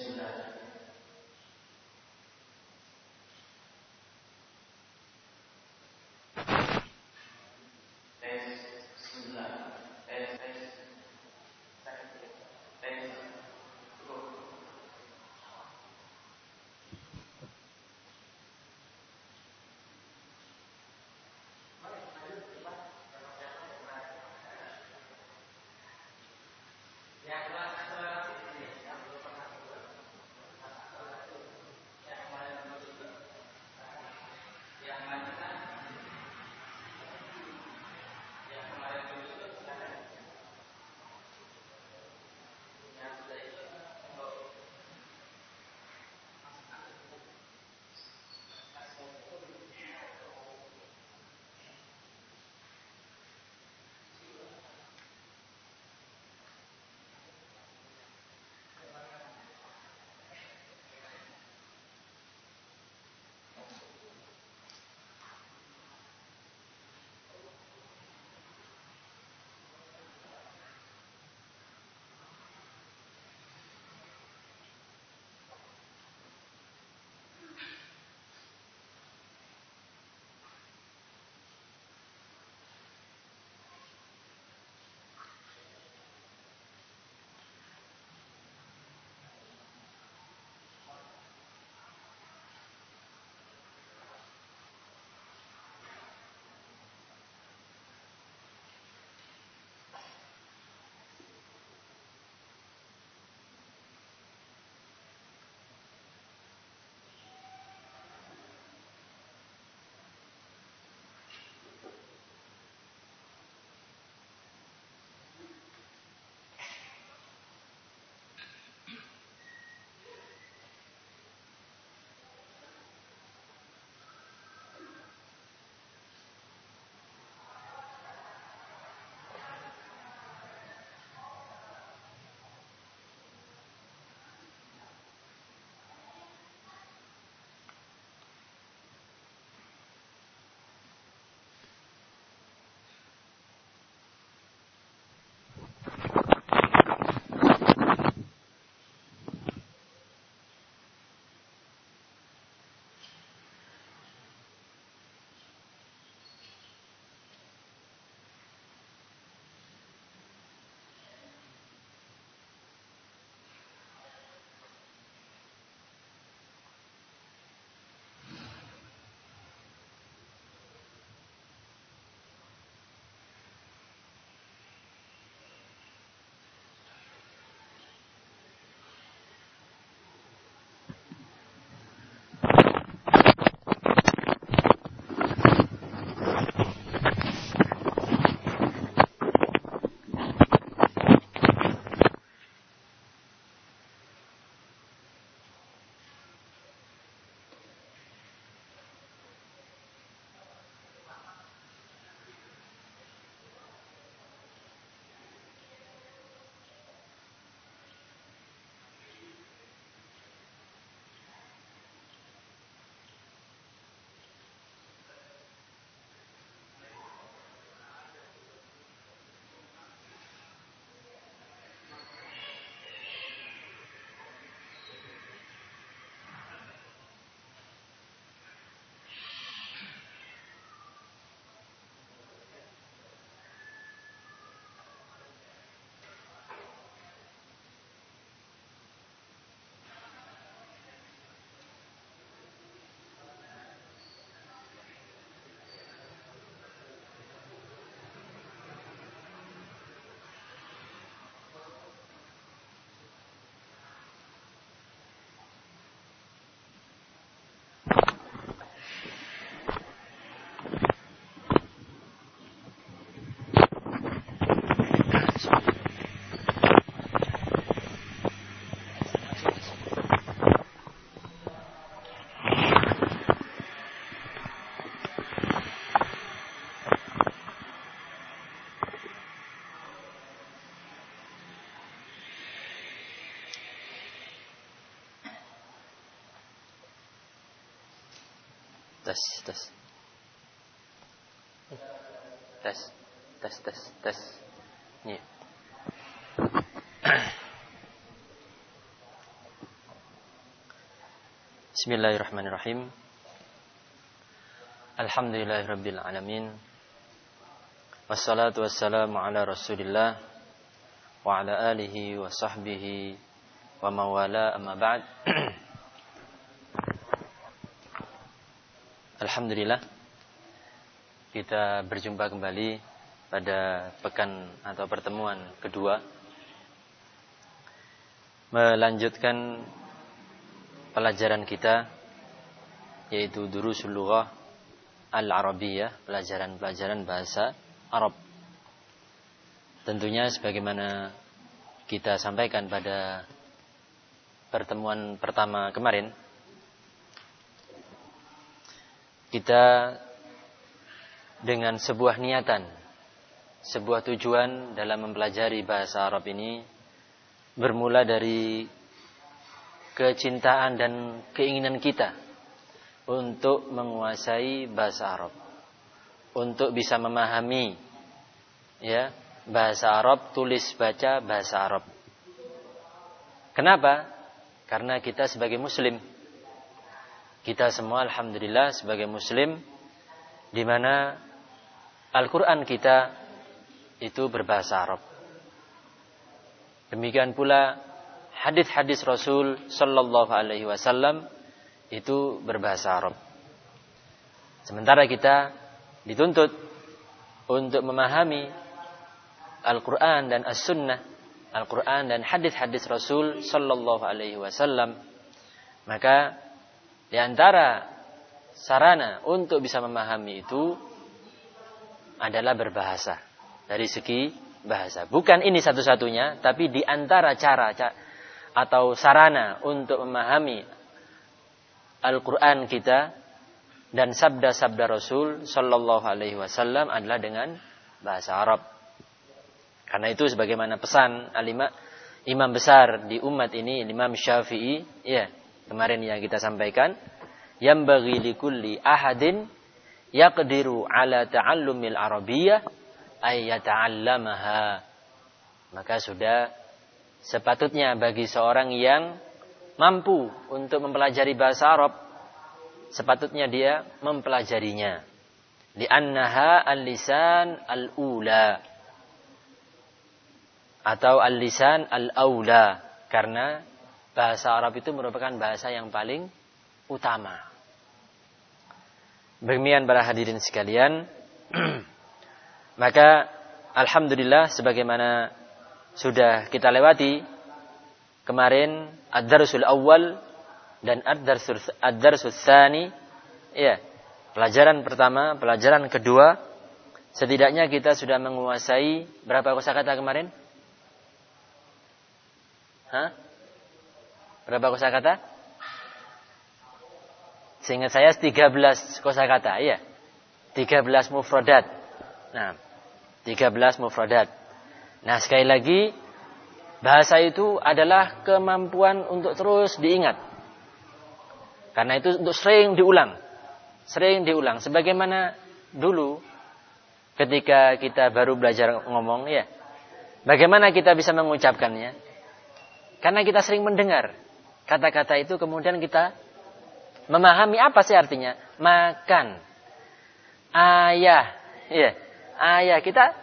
Amen. تس تس. تس تس تس تس. نعم. بسم الله الرحمن الرحيم. الحمد لله رب العالمين. والصلاة والسلام على رسول الله وعلى آله وصحبه وموالاه أما بعد. Alhamdulillah kita berjumpa kembali pada pekan atau pertemuan kedua melanjutkan pelajaran kita yaitu Durusul Lughah Al-Arabiyah, pelajaran-pelajaran bahasa Arab. Tentunya sebagaimana kita sampaikan pada pertemuan pertama kemarin, kita dengan sebuah niatan, sebuah tujuan dalam mempelajari bahasa Arab ini bermula dari kecintaan dan keinginan kita untuk menguasai bahasa Arab, untuk bisa memahami ya bahasa Arab, tulis baca bahasa Arab. Kenapa? Karena kita sebagai muslim kita semua alhamdulillah sebagai muslim di mana Al-Qur'an kita itu berbahasa Arab. Demikian pula hadis-hadis Rasul Sallallahu Alaihi Wasallam itu berbahasa Arab. Sementara kita dituntut untuk memahami Al-Quran dan As-Sunnah, Al-Quran dan hadis-hadis Rasul Sallallahu Alaihi Wasallam, maka di antara sarana untuk bisa memahami itu adalah berbahasa dari segi bahasa. Bukan ini satu-satunya, tapi di antara cara atau sarana untuk memahami Al-Quran kita dan sabda-sabda Rasul Sallallahu Alaihi Wasallam adalah dengan bahasa Arab. Karena itu sebagaimana pesan imam besar di umat ini, Imam Syafi'i, ya kemarin yang kita sampaikan, yang bagi likulli ahadin yaqdiru ala ta'allumil arabiyyah ay yata'allamaha. Maka sudah sepatutnya bagi seorang yang mampu untuk mempelajari bahasa Arab sepatutnya dia mempelajarinya. Di annaha al-lisan al-ula. Atau al-lisan al-aula. Karena bahasa Arab itu merupakan bahasa yang paling utama. Demikian para hadirin sekalian, maka alhamdulillah sebagaimana sudah kita lewati kemarin ad-darsul awal dan ad-darsul ad-darsul ya pelajaran pertama pelajaran kedua setidaknya kita sudah menguasai berapa kosakata kemarin Hah? Berapa kosakata? Seingat saya 13 kosakata, iya. 13 mufradat. Nah, 13 mufradat. Nah sekali lagi bahasa itu adalah kemampuan untuk terus diingat. Karena itu untuk sering diulang. Sering diulang. Sebagaimana dulu ketika kita baru belajar ngomong ya. Bagaimana kita bisa mengucapkannya? Karena kita sering mendengar kata-kata itu kemudian kita memahami apa sih artinya? Makan. Ayah. Ya. Ayah kita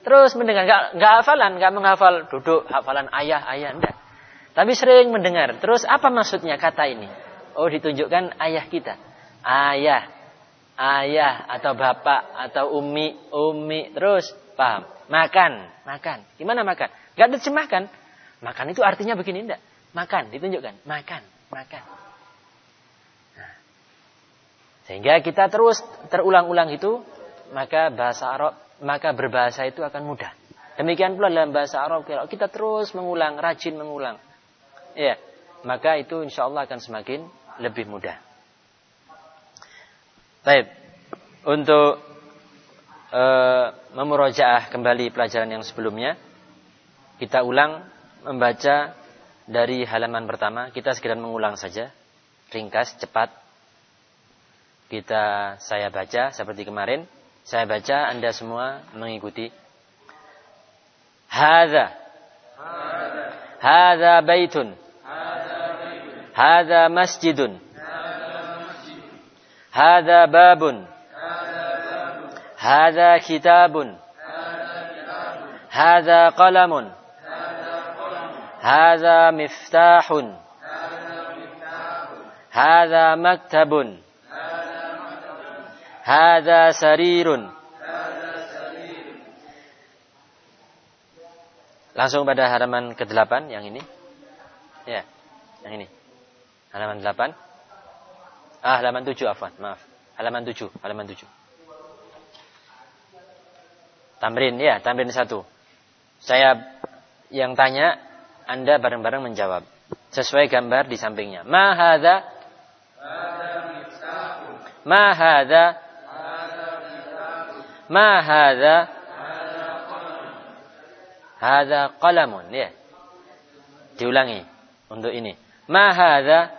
Terus mendengar, nggak nggak hafalan, nggak menghafal duduk hafalan ayah ayah enggak. Tapi sering mendengar. Terus apa maksudnya kata ini? Oh ditunjukkan ayah kita, ayah, ayah atau bapak atau umi, umi. Terus paham? Makan, makan. Gimana makan? Gak diterjemahkan. Makan itu artinya begini enggak? Makan, ditunjukkan. Makan, makan. Nah. Sehingga kita terus terulang-ulang itu, maka bahasa Arab maka berbahasa itu akan mudah. Demikian pula dalam bahasa Arab kalau kita terus mengulang, rajin mengulang, ya, maka itu insya Allah akan semakin lebih mudah. Baik, untuk e, memurojaah kembali pelajaran yang sebelumnya, kita ulang membaca dari halaman pertama. Kita segera mengulang saja, ringkas, cepat. Kita saya baca seperti kemarin. Saya baca, Anda semua mengikuti. Hada. Hada baitun. Hada masjidun. Hadza babun. Hadza kitabun. Hadza qalamun. Hadza miftahun. Hadza maktabun. Hadza sarirun. Langsung pada halaman ke-8 yang ini. Ya, yang ini. Halaman 8. Ah, halaman 7 afwan, maaf. Halaman 7, halaman 7. Tamrin ya, tamrin satu. Saya yang tanya, Anda bareng-bareng menjawab. Sesuai gambar di sampingnya. Ma hadza? Ma hadza? Ma hadza? Hadza qalamun ya. Diulangi untuk ini. Ma hadza?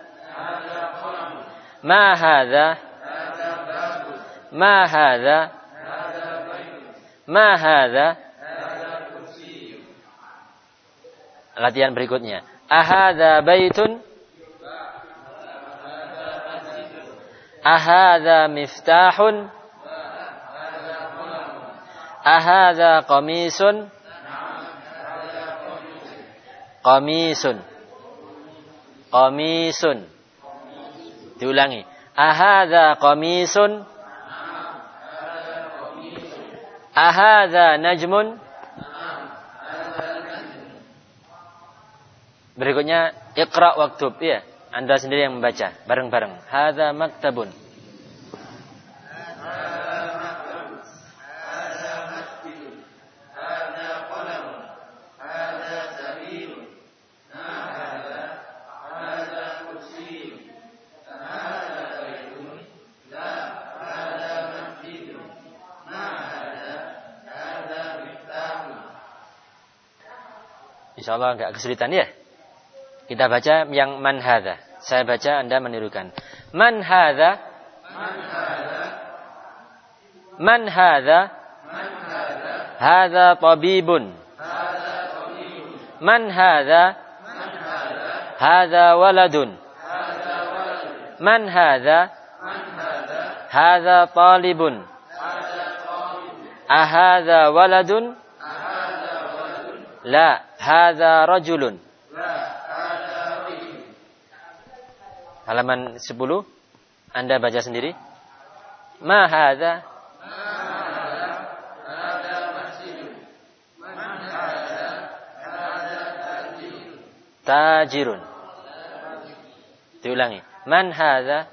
Ma hadza? Ma hadza? Ma hadza? Latihan berikutnya. Ahadza baitun? Ahadza miftahun? Ahadza qamisun? Qamisun. Qamisun. Diulangi. Ahadza qamisun? Ahadza najmun? Berikutnya Iqra waktub ya. Anda sendiri yang membaca bareng-bareng. Hadza maktabun. Insya Allah nggak kesulitan ya. Kita baca yang man hadha. Saya baca Anda menirukan. Man hadha. Man hadha. Hadha tabibun. Man hadha. Hadha waladun. Man hadha. Hadha talibun. Ahadha waladun. La, hadza rajulun. Halaman 10 Anda baca sendiri. Ma hadza? Tajirun. Diulangi. Man hadza?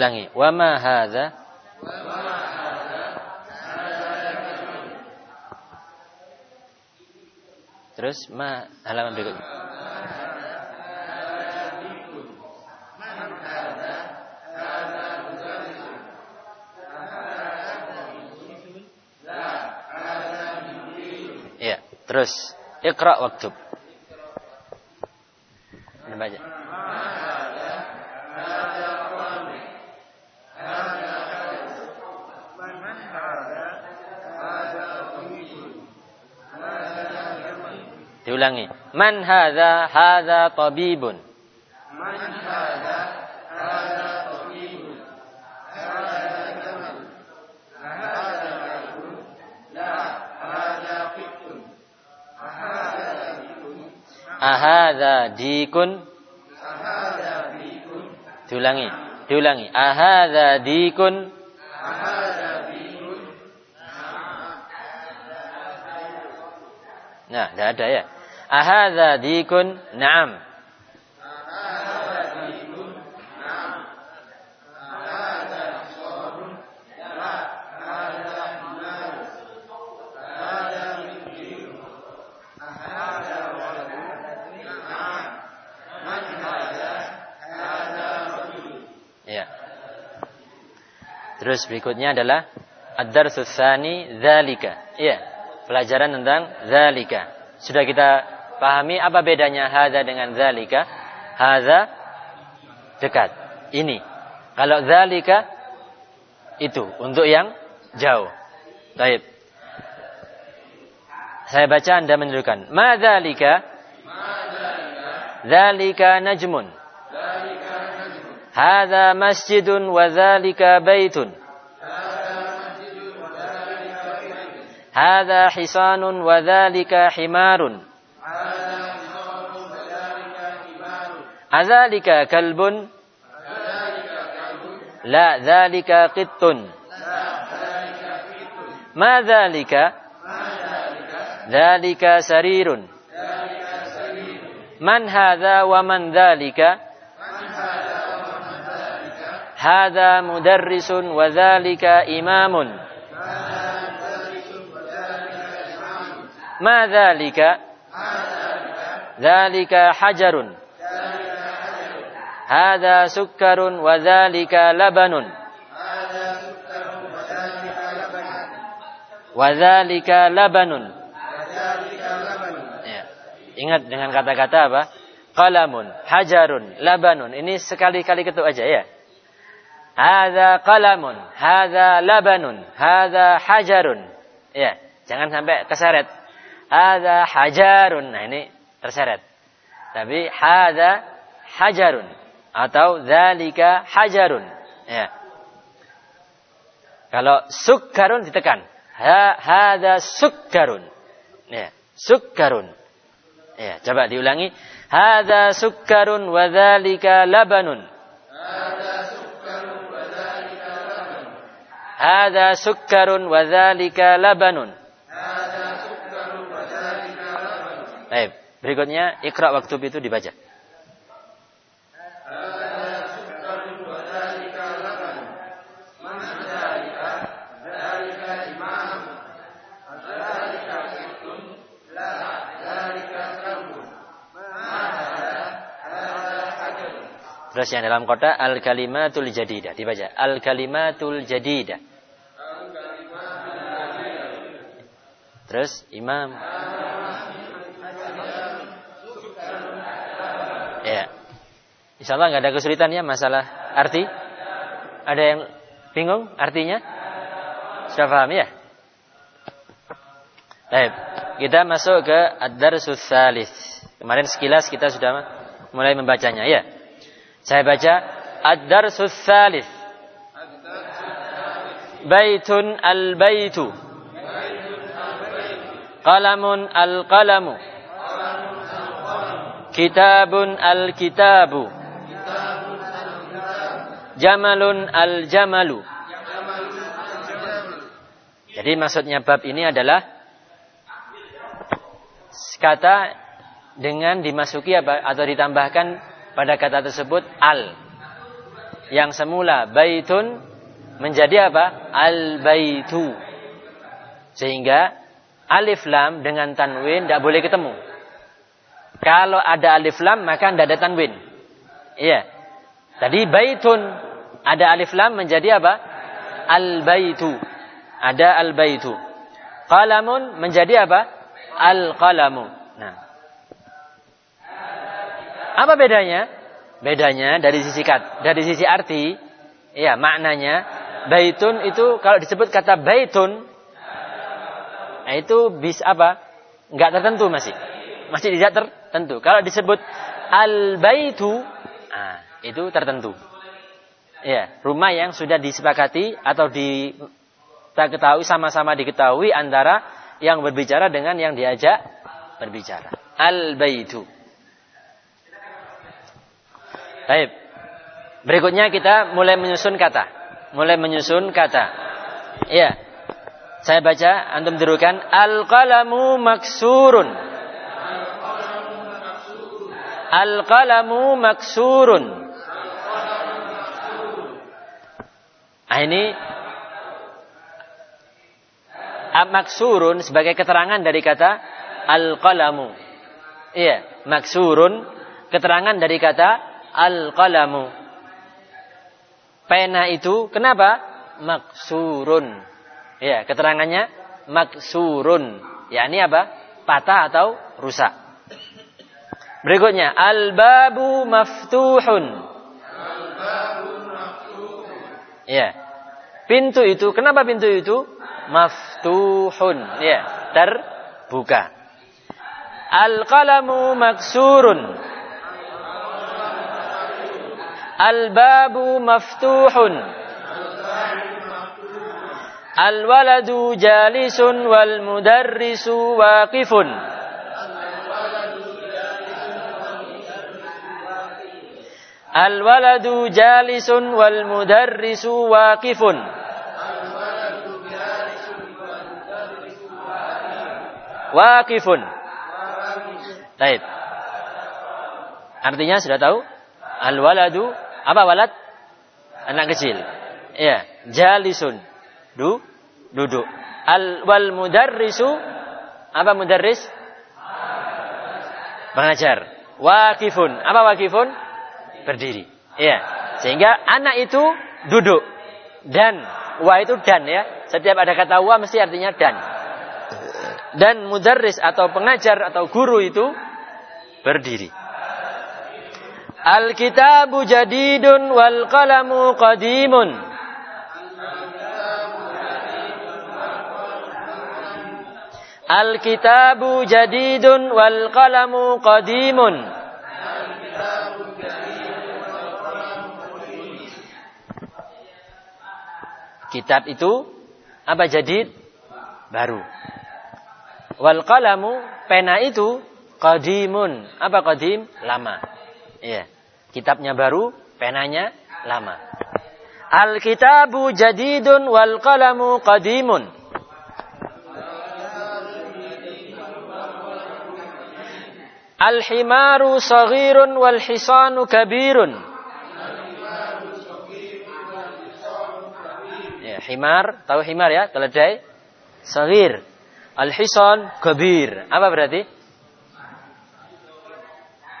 Diulangi. Wa ma hadza? Terus ma halaman berikutnya. Ya, terus Iqra waktub. Diulangi. Man hadza? Hadza tabibun. Man hadza? Hadza tabibun. Hadza jamal. Hadza baitun. La, hadza fittun. Ahadza dikun. Ahadza dikun. Ahadza dikun. Diulangi. Diulangi. Ahadza dikun. Nah, tidak ada ya. Ahadza dikun? Naam. Ya. Terus berikutnya adalah Ad-darsus tsani dzalika. Iya. pelajaran tentang zalika. Sudah kita pahami apa bedanya hadza dengan zalika? Hadza dekat. Ini. Kalau zalika itu untuk yang jauh. Baik. Saya baca Anda menunjukkan. Ma dzalika? Dzalika najmun. Hadza masjidun wa dzalika baitun. Hadza hisanun wa dzalika himarun. Azalika kalbun? La zalika qittun. Ma zalika? Zalika sarirun. Man hadha wa man zalika? Hadha mudarrisun wa zalika imamun. Ma zalika? Zalika hajarun. Hada sukkarun wa dzalika labanun. Wa dzalika labanun. Ya. Ingat dengan kata-kata apa? Qalamun, hajarun, labanun. Ini sekali-kali ketuk aja ya. Hada qalamun, hada labanun, hada hajarun. Ya, jangan sampai terseret Hada hajarun. Nah, ini terseret. Tapi hada hajarun atau zalika hajarun. Ya. Kalau sukkarun ditekan. Ha, hadza sukkarun. Ya, sukkarun. Ya, coba diulangi. Hadza sukkarun wa dzalika labanun. Hadza sukkarun wa dzalika labanun. Hadza sukkarun wa dzalika labanun. Hadza sukkarun wa dzalika labanun. Baik, berikutnya ikra waktu itu dibaca. Terus yang dalam kota al-kalimatul jadidah dibaca al-kalimatul jadidah. Terus imam Ya. Insya Allah nggak ada kesulitan ya masalah arti. Ada yang bingung artinya? Sudah paham ya? Baik, kita masuk ke ad-darsus. Kemarin sekilas kita sudah mulai membacanya ya. Saya baca Ad-Darsus Salis Baitun al-baitu. Qalamun al-qalamu. Kitabun al-kitabu. Jamalun al-jamalu. Jadi maksudnya bab ini adalah kata dengan dimasuki apa atau ditambahkan pada kata tersebut al. Yang semula baitun menjadi apa? Al baitu. Sehingga alif lam dengan tanwin tidak boleh ketemu. Kalau ada alif lam maka tidak ada tanwin. Iya. Tadi baitun ada alif lam menjadi apa? Al baitu. Ada al baitu. Qalamun menjadi apa? Al qalamu. Nah, apa bedanya? Bedanya dari sisi kat, dari sisi arti, ya maknanya baitun itu kalau disebut kata baitun, nah itu bis apa? Enggak tertentu masih, masih tidak tertentu. Kalau disebut al baitu, nah, itu tertentu. Ya, rumah yang sudah disepakati atau di ketahui sama-sama diketahui antara yang berbicara dengan yang diajak berbicara. Al baitu. Baik. Berikutnya kita mulai menyusun kata. Mulai menyusun kata. Iya. Saya baca, antum tirukan. Al-qalamu maksurun. Al-qalamu maksurun. Nah, ini maksurun sebagai keterangan dari kata al-qalamu. Iya, maksurun keterangan dari kata al-qalamu. Pena itu kenapa? Maksurun. Ya, keterangannya maksurun. yakni apa? Patah atau rusak. Berikutnya, al-babu maftuhun. Ya. Pintu itu, kenapa pintu itu? Maftuhun. Ya, terbuka. Al-qalamu maksurun. Al-babu maftuhun. Al-waladu jalisun wal mudarrisu waqifun. Al-waladu jalisun wal mudarrisu waqifun. Waqifun. Baik. Artinya sudah tahu? Al-waladu apa walad? Anak kecil. Iya, jalisun. Du duduk. Al wal mudarrisu apa mudarris? Pengajar. Waqifun. Apa waqifun? berdiri. Ya. Sehingga anak itu duduk. Dan wa itu dan ya. Setiap ada kata wa mesti artinya dan. Dan mudarris atau pengajar atau guru itu berdiri. Al-kitabu jadidun wal qalamu qadimun. Al-kitabu jadidun wal qalamu qadimun. Kitab itu apa jadi baru. Wal qalamu pena itu qadimun. Apa qadim? Lama. Iya. Kitabnya baru, penanya lama. Al kitabu jadidun wal qalamu qadimun. Al himaru saghirun wal hisanu kabirun. himar, tahu himar ya, keledai sagir. Al-hisan kabir. Apa berarti?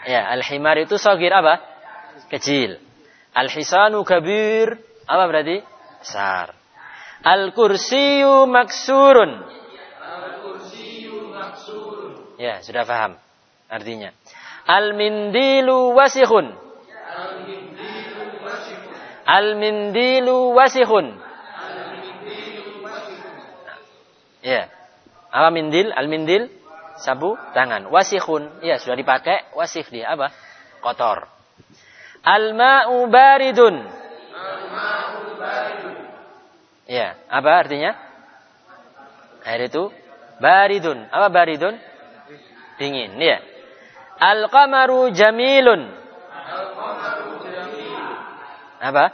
Ya, al-himar itu sagir apa? Kecil. Al-hisanu kabir. Apa berarti? Besar. Al-kursiyu maksurun. Ya, sudah paham artinya. Al-mindilu wasikhun. Al-mindilu wasikhun. Ya. Apa mindil? Al-mindil sabu tangan. Wasikhun, ya sudah dipakai, wasif dia apa? Kotor. Al-ma'u baridun. Al-ma'u baridun. Ya, apa artinya? Air itu baridun. Apa baridun? Dingin, ya. Al-qamaru jamilun. Apa?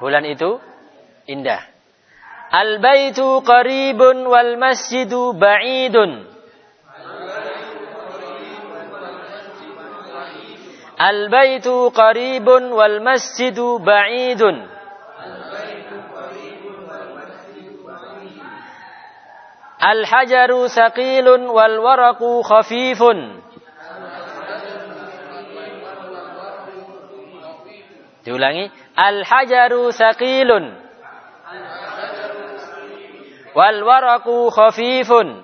Bulan itu indah. Al-baitu qaribun wal masjidu ba'idun. Al-baitu qaribun wal masjidu ba'idun. Al-hajaru thaqilun wal waraqu khafifun. Diulangi. Al-hajaru thaqilun wal waraku khafifun.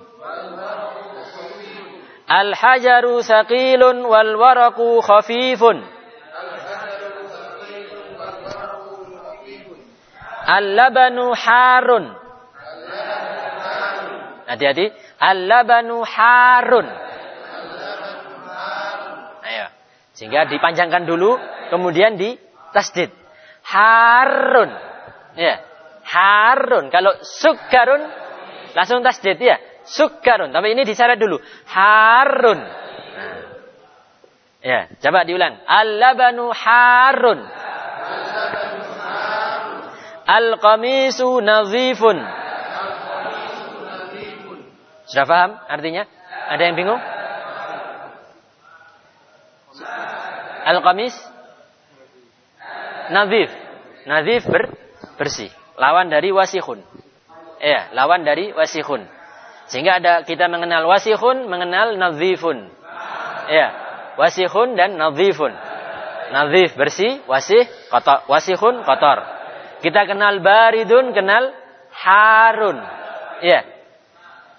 Al hajaru saqilun wal waraku khafifun. Al labanu harun. Hati-hati. Al labanu harun. Ayo. Sehingga dipanjangkan dulu kemudian di tasdid. Harun. Ya Harun. Kalau sukarun langsung tasdid ya. Sukarun. Tapi ini disyarat dulu. Harun. Nah. Ya, coba diulang. Al-labanu harun. Al-qamisu nazifun. Sudah paham artinya? Ada yang bingung? Al-qamis nazif. Nazif ber, bersih. Lawan dari wasihun. Ya, lawan dari wasihun. Sehingga ada kita mengenal wasihun, mengenal nazifun. Ya, wasihun dan nazifun. Nazif bersih, wasih kotor, wasihun kotor. Kita kenal baridun, kenal harun. Ya.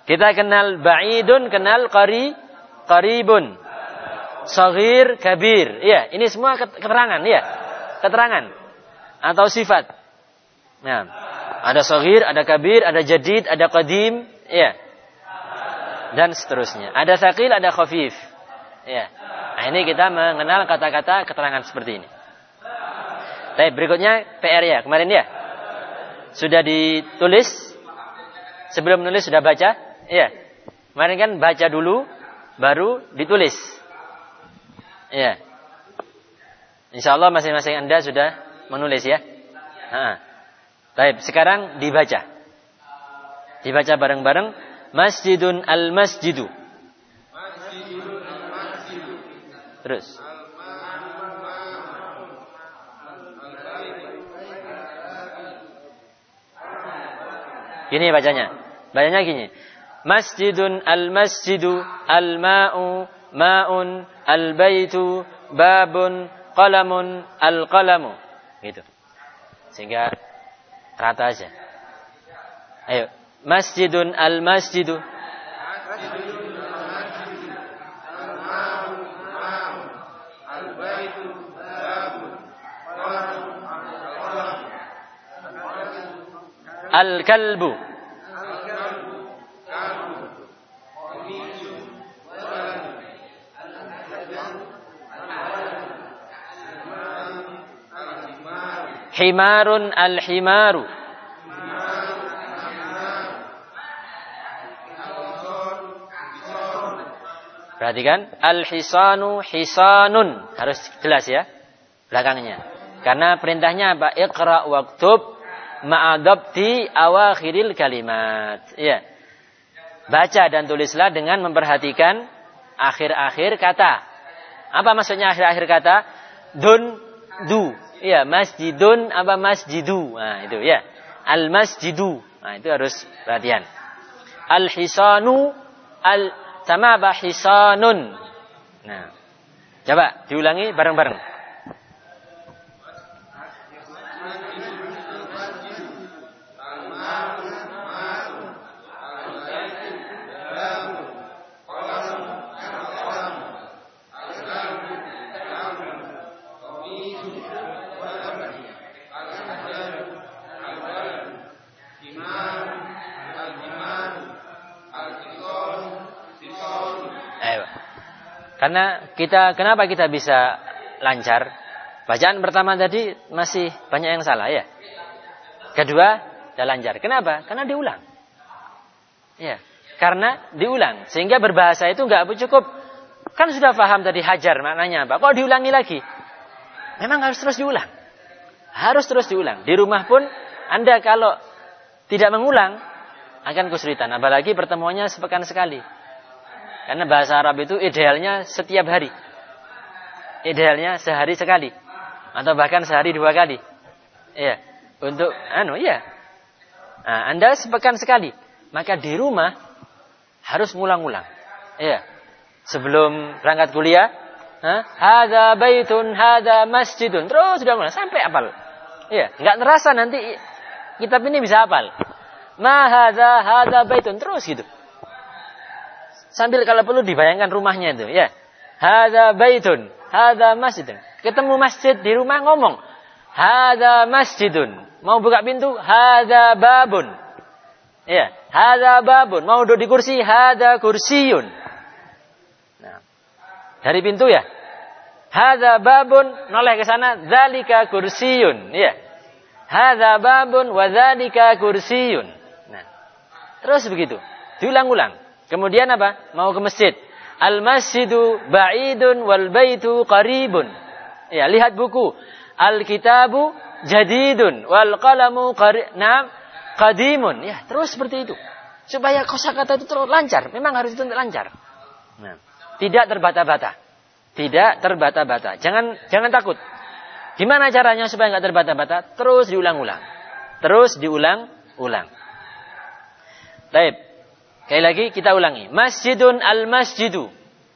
Kita kenal ba'idun, kenal qari, qaribun. Sagir, kabir. Iya, ini semua keterangan, iya. Keterangan atau sifat. Nah, ada sagir, ada kabir, ada jadid, ada qadim, iya. Dan seterusnya. Ada sakil, ada khafif. Iya. Nah, ini kita mengenal kata-kata keterangan seperti ini. Baik, berikutnya PR ya, kemarin ya. Sudah ditulis sebelum menulis sudah baca? Iya. Kemarin kan baca dulu baru ditulis. Iya. Insya Allah masing-masing Anda sudah menulis ya. Ha. Baik, sekarang dibaca. Dibaca bareng-bareng. Masjidun al-masjidu. Terus. Gini bacanya. Bacanya gini. Masjidun al-masjidu al-ma'u ma'un al-baitu babun qalamun al-qalamu. Gitu. Sehingga rata aja. Ayo. Masjidun al-masjidu. Al-kalbu. Himarun al-himaru. Perhatikan, al-hisanu hisanun. Harus jelas ya belakangnya. Karena perintahnya apa? Iqra waktub ma'adabti awakhiril kalimat. Iya. Baca dan tulislah dengan memperhatikan akhir-akhir kata. Apa maksudnya akhir-akhir kata? Dun, du. Iya, masjidun apa masjidu. Nah, itu ya. Al masjidu. Nah, itu harus perhatian. Al hisanu al sama apa hisanun. Nah. Coba diulangi bareng-bareng. Karena kita kenapa kita bisa lancar? Bacaan pertama tadi masih banyak yang salah ya. Kedua, tidak lancar. Kenapa? Karena diulang. Ya, karena diulang. Sehingga berbahasa itu nggak cukup. Kan sudah paham tadi hajar maknanya apa? Kok diulangi lagi? Memang harus terus diulang. Harus terus diulang. Di rumah pun Anda kalau tidak mengulang akan kesulitan. Apalagi pertemuannya sepekan sekali. Karena bahasa Arab itu idealnya setiap hari. Idealnya sehari sekali. Atau bahkan sehari dua kali. Iya. Untuk, anu, iya. Nah, Anda sepekan sekali. Maka di rumah harus ngulang-ngulang. Iya. Sebelum berangkat kuliah. Hada baitun, hada masjidun. Terus sudah mulai sampai apal. Iya. Nggak terasa nanti kitab ini bisa apal. Ma hada, hada baitun. Terus gitu. Sambil kalau perlu dibayangkan rumahnya itu, ya. Hada baitun, hada masjidun. Ketemu masjid di rumah ngomong, hada masjidun. Mau buka pintu, hada babun. Ya, hada babun. Mau duduk di kursi, hada kursiyun. Nah, dari pintu ya. Hada babun, noleh ke sana, zalika kursiyun. Ya. Hada babun wa zalika kursiyun. Nah, terus begitu. Diulang-ulang. Kemudian apa? Mau ke masjid. Al masjidu ba'idun wal baitu qaribun. Ya, lihat buku. Al kitabu jadidun wal qalamu qari nah, qadimun. Ya, terus seperti itu. Supaya kosakata itu terus lancar. Memang harus itu lancar. Nah, tidak terbata-bata. Tidak terbata-bata. Jangan jangan takut. Gimana caranya supaya nggak terbata-bata? Terus diulang-ulang. Terus diulang-ulang. Baik. Sekali lagi kita ulangi. Masjidun al-masjidu.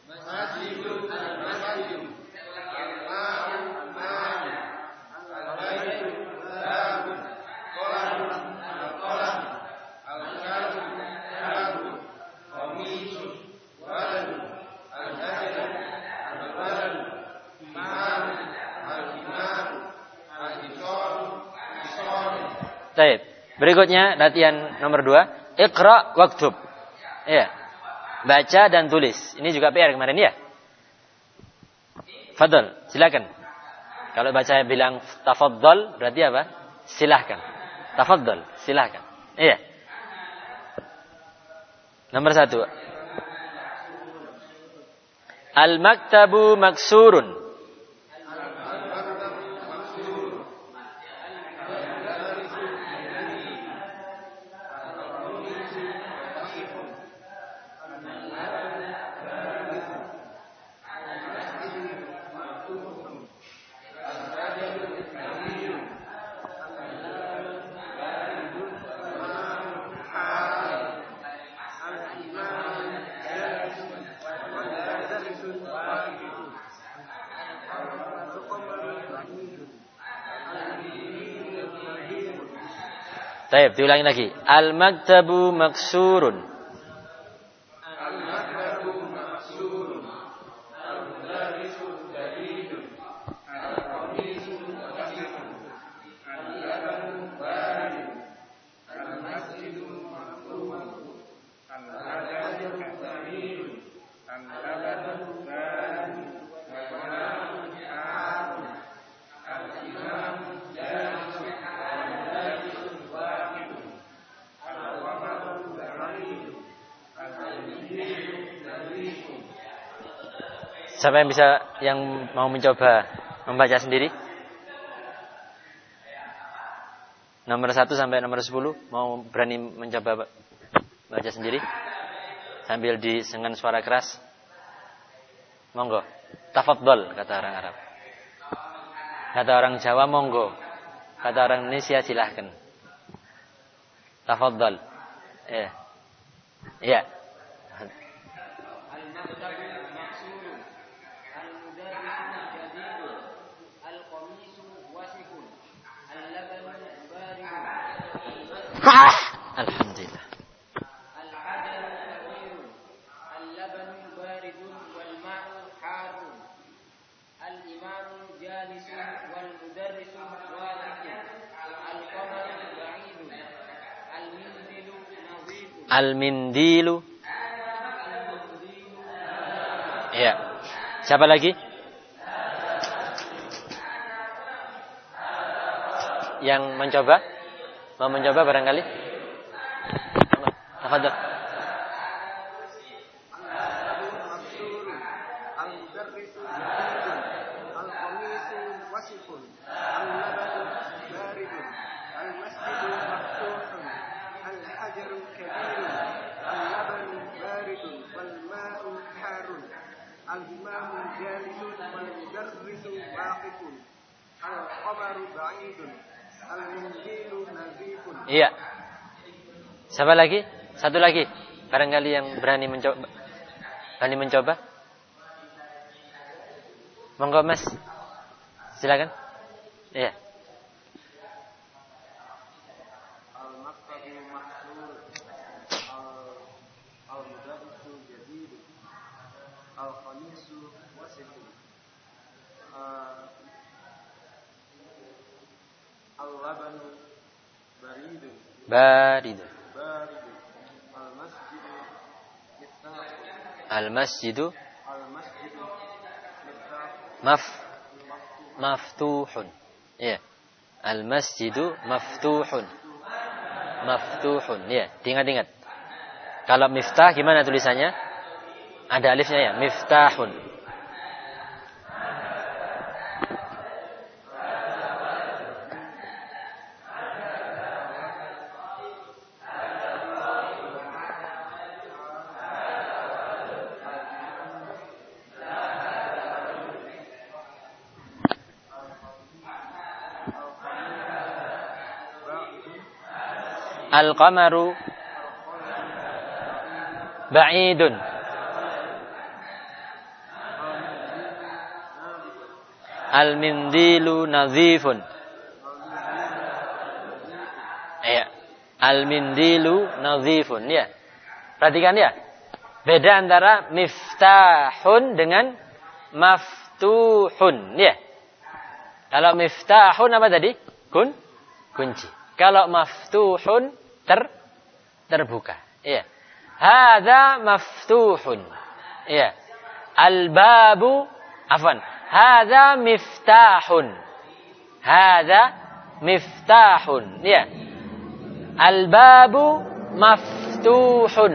Masjidun. Baik. Berikutnya latihan nomor dua. Iqra waktub. Ya. Baca dan tulis. Ini juga PR kemarin ya. Fadl, silakan. Kalau baca bilang tafaddal berarti apa? Silahkan. Tafaddal, silahkan. Iya. Nomor satu. Al-maktabu maksurun. Baik, diulangi lagi. Al-maktabu maksurun. Siapa yang bisa yang mau mencoba membaca sendiri? Nomor 1 sampai nomor 10 mau berani mencoba baca sendiri? Sambil disengan suara keras. Monggo. Tafadhol kata orang Arab. Kata orang Jawa monggo. Kata orang Indonesia silahkan. Tafadhol. Ya. Ya. Alhamdulillah. Al-Mindilu. Ya. Siapa lagi? Yang mencoba? Mau mencoba barangkali? Tafadhol. Iya. Siapa lagi? Satu lagi. Barangkali yang berani mencoba. Berani mencoba. Monggo Mas. Silakan. Iya. Barid. Al-masjidu maf maftuhun. Ya. Al-masjidu maftuhun. Maftuhun. Ya, ingat-ingat. Kalau miftah gimana tulisannya? Ada alifnya ya, miftahun. Al-qamaru ba'idun. Al-mindilu nazifun. Ya. Al-mindilu nazifun. Ya. Perhatikan ya. Beda antara miftahun dengan maftuhun. Ya. Kalau miftahun apa tadi? Kun? Kunci. Kalau maftuhun ter terbuka. Iya. Hadza maftuhun. Iya. Al-babu afan. Hadza miftahun. Hadza miftahun. Iya. Al-babu maftuhun.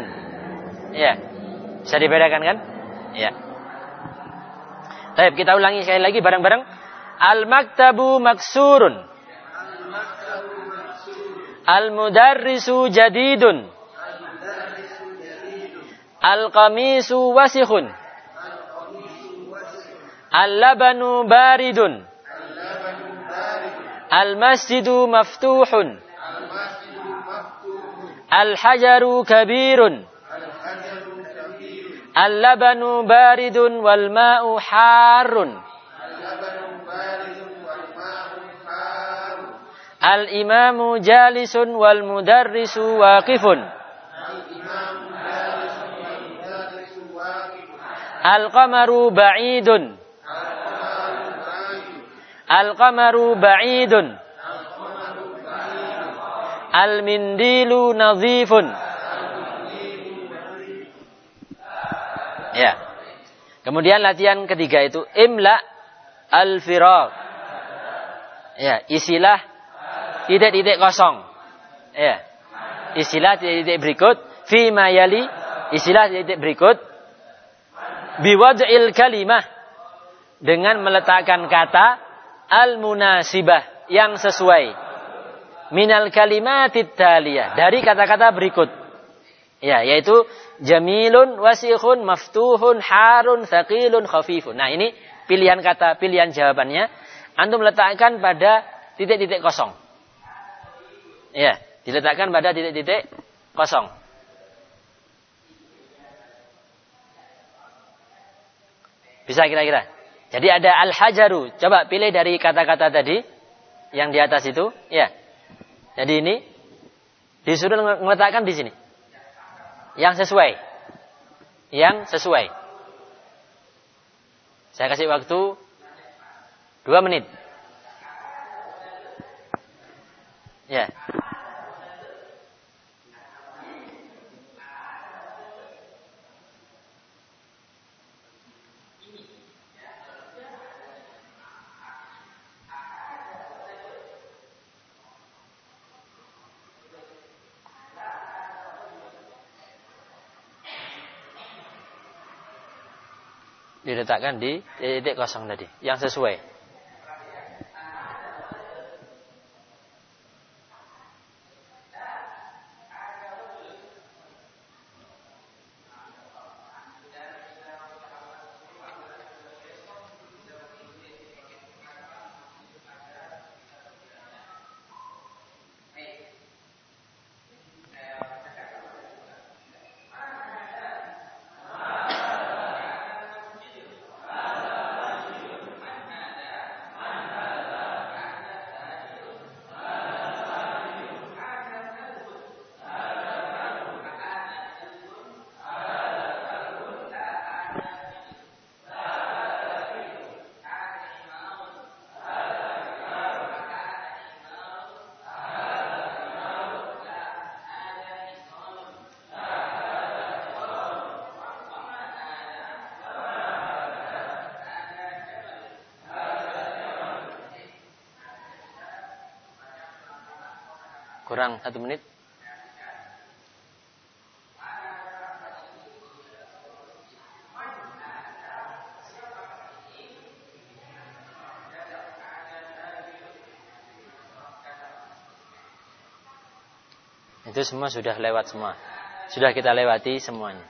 Iya. Bisa dibedakan kan? Iya. Baik, kita ulangi sekali lagi bareng-bareng. Al-maktabu maksurun. Al-mudarrisu jadidun. Al-qamisu wasikhun. Al-labanu baridun. Al-masjidu maftuhun. Al-hajaru kabirun. Al-labanu baridun wal ma'u harun. Al-imamu jalisun wal mudarrisu waqifun. Al-qamaru ba'idun. Al-qamaru ba'idun. Al-mindilu nazifun. Ya. Kemudian latihan ketiga itu imla al-firaq. Ya, isilah titik-titik kosong. Ya. Istilah titik-titik berikut fi yali istilah titik berikut biwad'il kalimah dengan meletakkan kata al-munasibah yang sesuai minal kalimatit taliyah dari kata-kata berikut. Ya, yaitu jamilun, wasikhun, maftuhun, harun, thaqilun, khafifun. Nah, ini pilihan kata, pilihan jawabannya. Antum letakkan pada titik-titik kosong. Ya, diletakkan pada titik-titik kosong. Bisa kira-kira? Jadi ada al-hajaru. Coba pilih dari kata-kata tadi yang di atas itu, ya. Jadi ini disuruh meletakkan di sini. Yang sesuai. Yang sesuai. Saya kasih waktu dua menit. Ya. Diletakkan di titik kosong tadi yang sesuai. Kurang satu menit. Itu semua sudah lewat semua. Sudah kita lewati semuanya.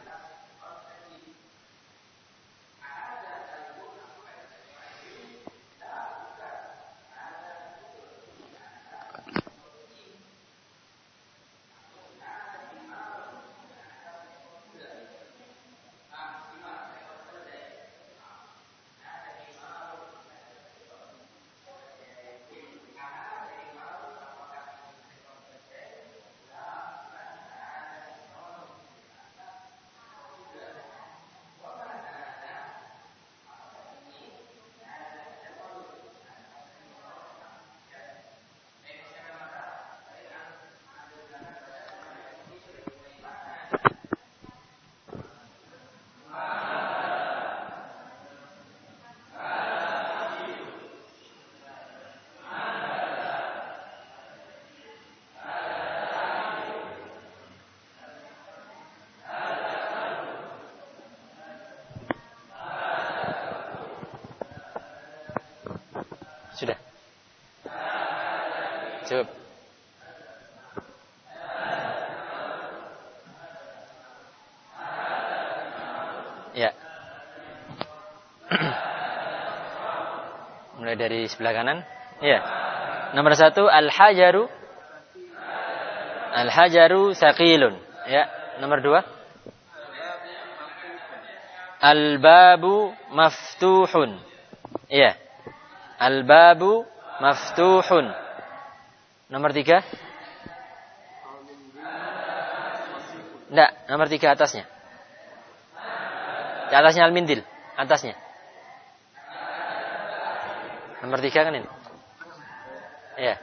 Ya. Mulai dari sebelah kanan. Ya. Nomor satu al-hajaru. Al-hajaru saqilun. Ya. Nomor dua. Al-babu maftuhun. Ya. Al-babu maftuhun. Nomor tiga. Tidak, nomor tiga atasnya. Di atasnya al-mindil. Atasnya. Nomor tiga kan ini. Ya.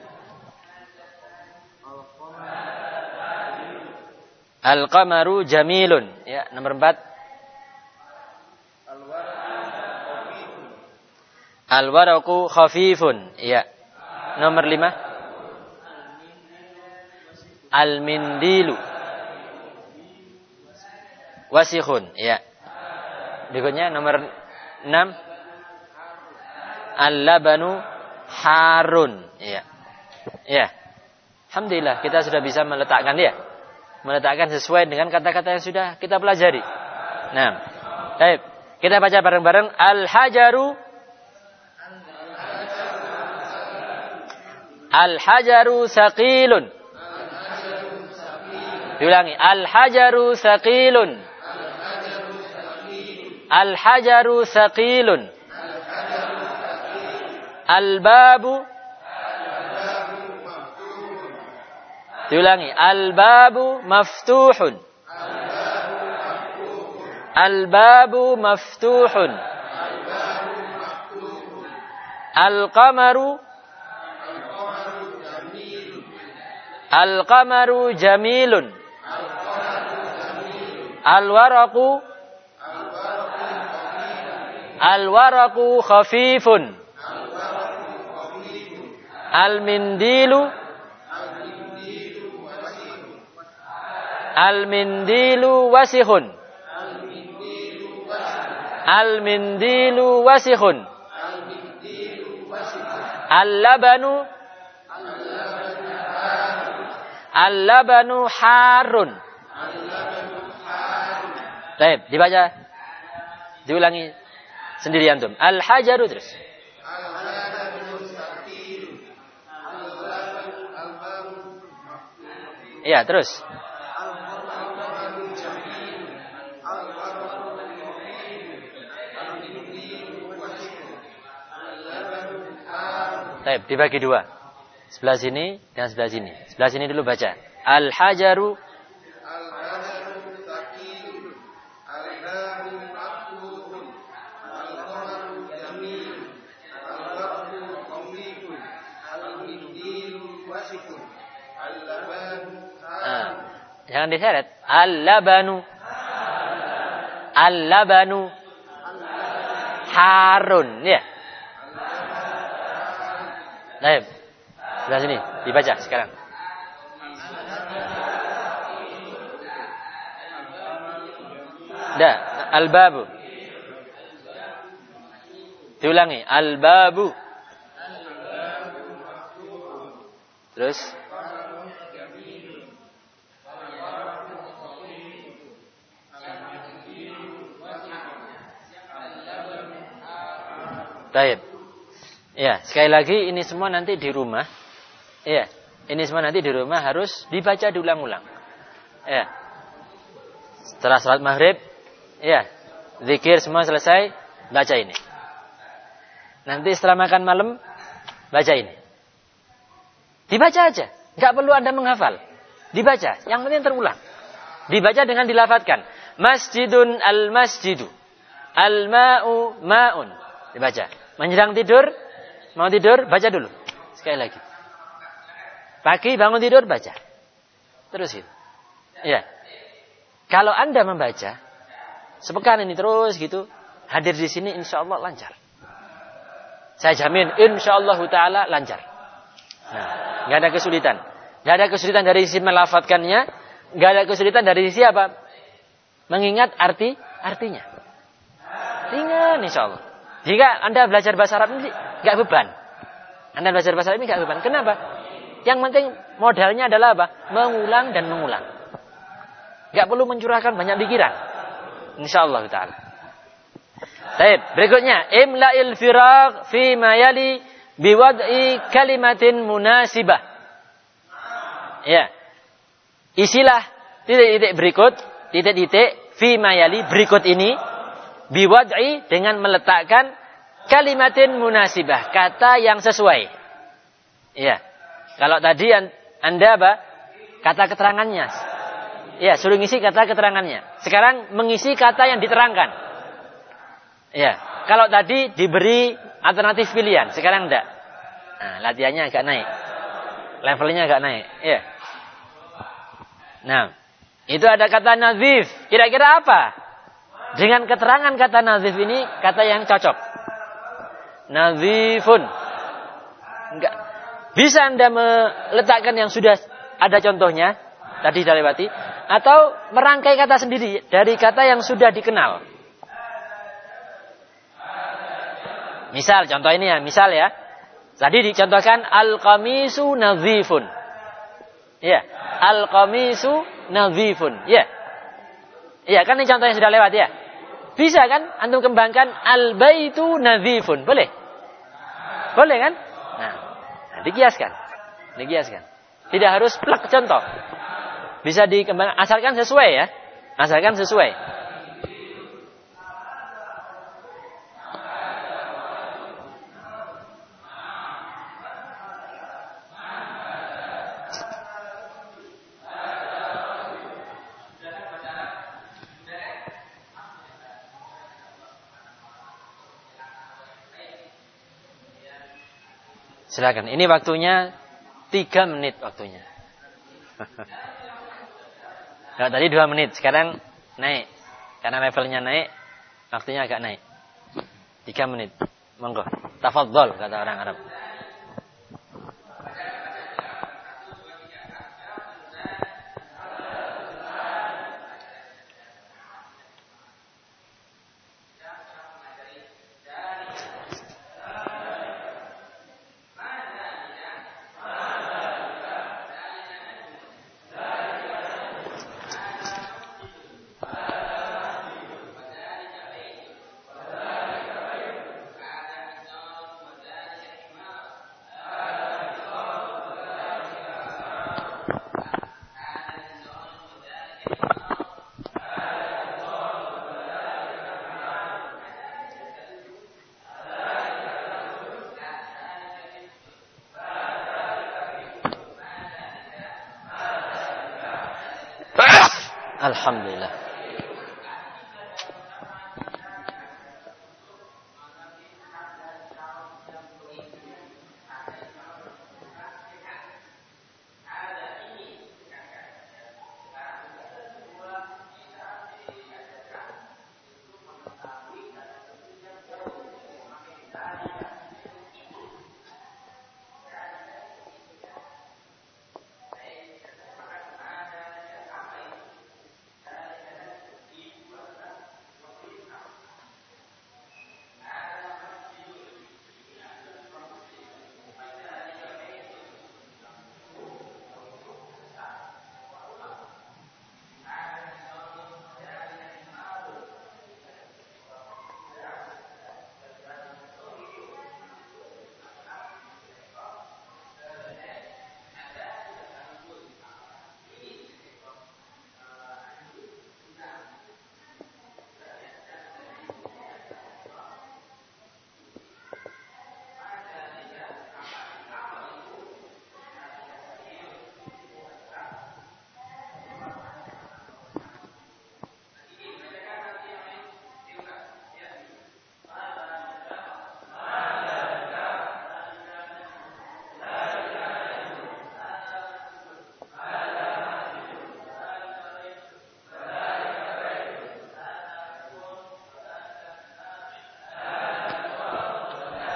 Al-qamaru jamilun. Ya, nomor empat. Al-waraku khafifun. Ya. Nomor lima. Al-mindilu. Wasikhun. Ya. Berikutnya nomor 6 Al-labanu harun. Ya. Ya. Alhamdulillah kita sudah bisa meletakkan dia. Meletakkan sesuai dengan kata-kata yang sudah kita pelajari. Nah. Baik. Kita baca bareng-bareng Al-hajaru Al-hajaru saqilun. Diulangi. Al-hajaru saqilun. Al-hajaru saqilun. Al-babu Diulangi. Al-babu maftuhun. Al-babu maftuhun. Al-qamaru Al-qamaru jamilun. Al-waraqu Al-waraqu khafifun. Al-mindilu Al-mindilu wasihun. Al-mindilu wasihun. Al-labanu Al-labanu harun. Baik, dibaca. Diulangi Sendiri antum. Al-hajaru terus. Iya, terus. Baik, dibagi dua. Sebelah sini dan sebelah sini. Sebelah sini dulu baca. Al-hajaru Jangan diseret. Al-labanu. Al-labanu. Harun. Ya. Baik. Sebelah sini. Dibaca sekarang. Dah. Al-babu. Diulangi. Al-babu. Terus. Baik. Ya, sekali lagi ini semua nanti di rumah. Ya, ini semua nanti di rumah harus dibaca diulang-ulang. Ya. Setelah salat maghrib, ya, zikir semua selesai, baca ini. Nanti setelah makan malam, baca ini. Dibaca aja, nggak perlu anda menghafal. Dibaca, yang penting terulang. Dibaca dengan dilafatkan. Masjidun al-masjidu. Al-ma'u ma'un. Dibaca. Menjelang tidur, mau tidur, baca dulu. Sekali lagi. Pagi bangun tidur, baca. Terus itu. Ya. Kalau Anda membaca, sepekan ini terus gitu, hadir di sini insya Allah lancar. Saya jamin insya Allah ta'ala lancar. Nah, nggak ada kesulitan. Nggak ada kesulitan dari sisi melafatkannya, nggak ada kesulitan dari sisi apa? Mengingat arti artinya. Ringan insya Allah. Jika Anda belajar bahasa Arab ini nggak beban. Anda belajar bahasa Arab ini gak beban. Kenapa? Yang penting modalnya adalah apa? Mengulang dan mengulang. Gak perlu mencurahkan banyak pikiran. Insyaallah taala. Baik, berikutnya imla'il firaq fi ma yali biwad'i kalimatin munasibah. Ya. Isilah titik-titik berikut, titik-titik fi ma yali berikut ini biwad'i dengan meletakkan kalimatin munasibah, kata yang sesuai. Ya. Kalau tadi Anda apa? Kata keterangannya. Ya, suruh ngisi kata keterangannya. Sekarang mengisi kata yang diterangkan. Ya, kalau tadi diberi alternatif pilihan, sekarang enggak. Nah, latihannya agak naik. Levelnya agak naik, ya. Nah, itu ada kata nazif. Kira-kira apa? Dengan keterangan kata nazif ini, kata yang cocok. Nazifun. Enggak. Bisa Anda meletakkan yang sudah ada contohnya, tadi sudah lewati, atau merangkai kata sendiri dari kata yang sudah dikenal. Misal contoh ini ya, misal ya. Tadi dicontohkan al-qamisu nazifun. Ya, al-qamisu nazifun. Ya. Ya, kan ini contoh yang sudah lewat ya. Bisa kan antum kembangkan al-baitu nazifun. Boleh? Boleh kan? Nah, nah dikiaskan. Dikiaskan. Tidak harus plak contoh. Bisa dikembangkan asalkan sesuai ya. Asalkan sesuai. Silakan. Ini waktunya tiga menit waktunya. Kalau tadi dua menit, sekarang naik. Karena levelnya naik, waktunya agak naik. Tiga menit. Monggo. Tafadhol kata orang Arab. الحمد لله.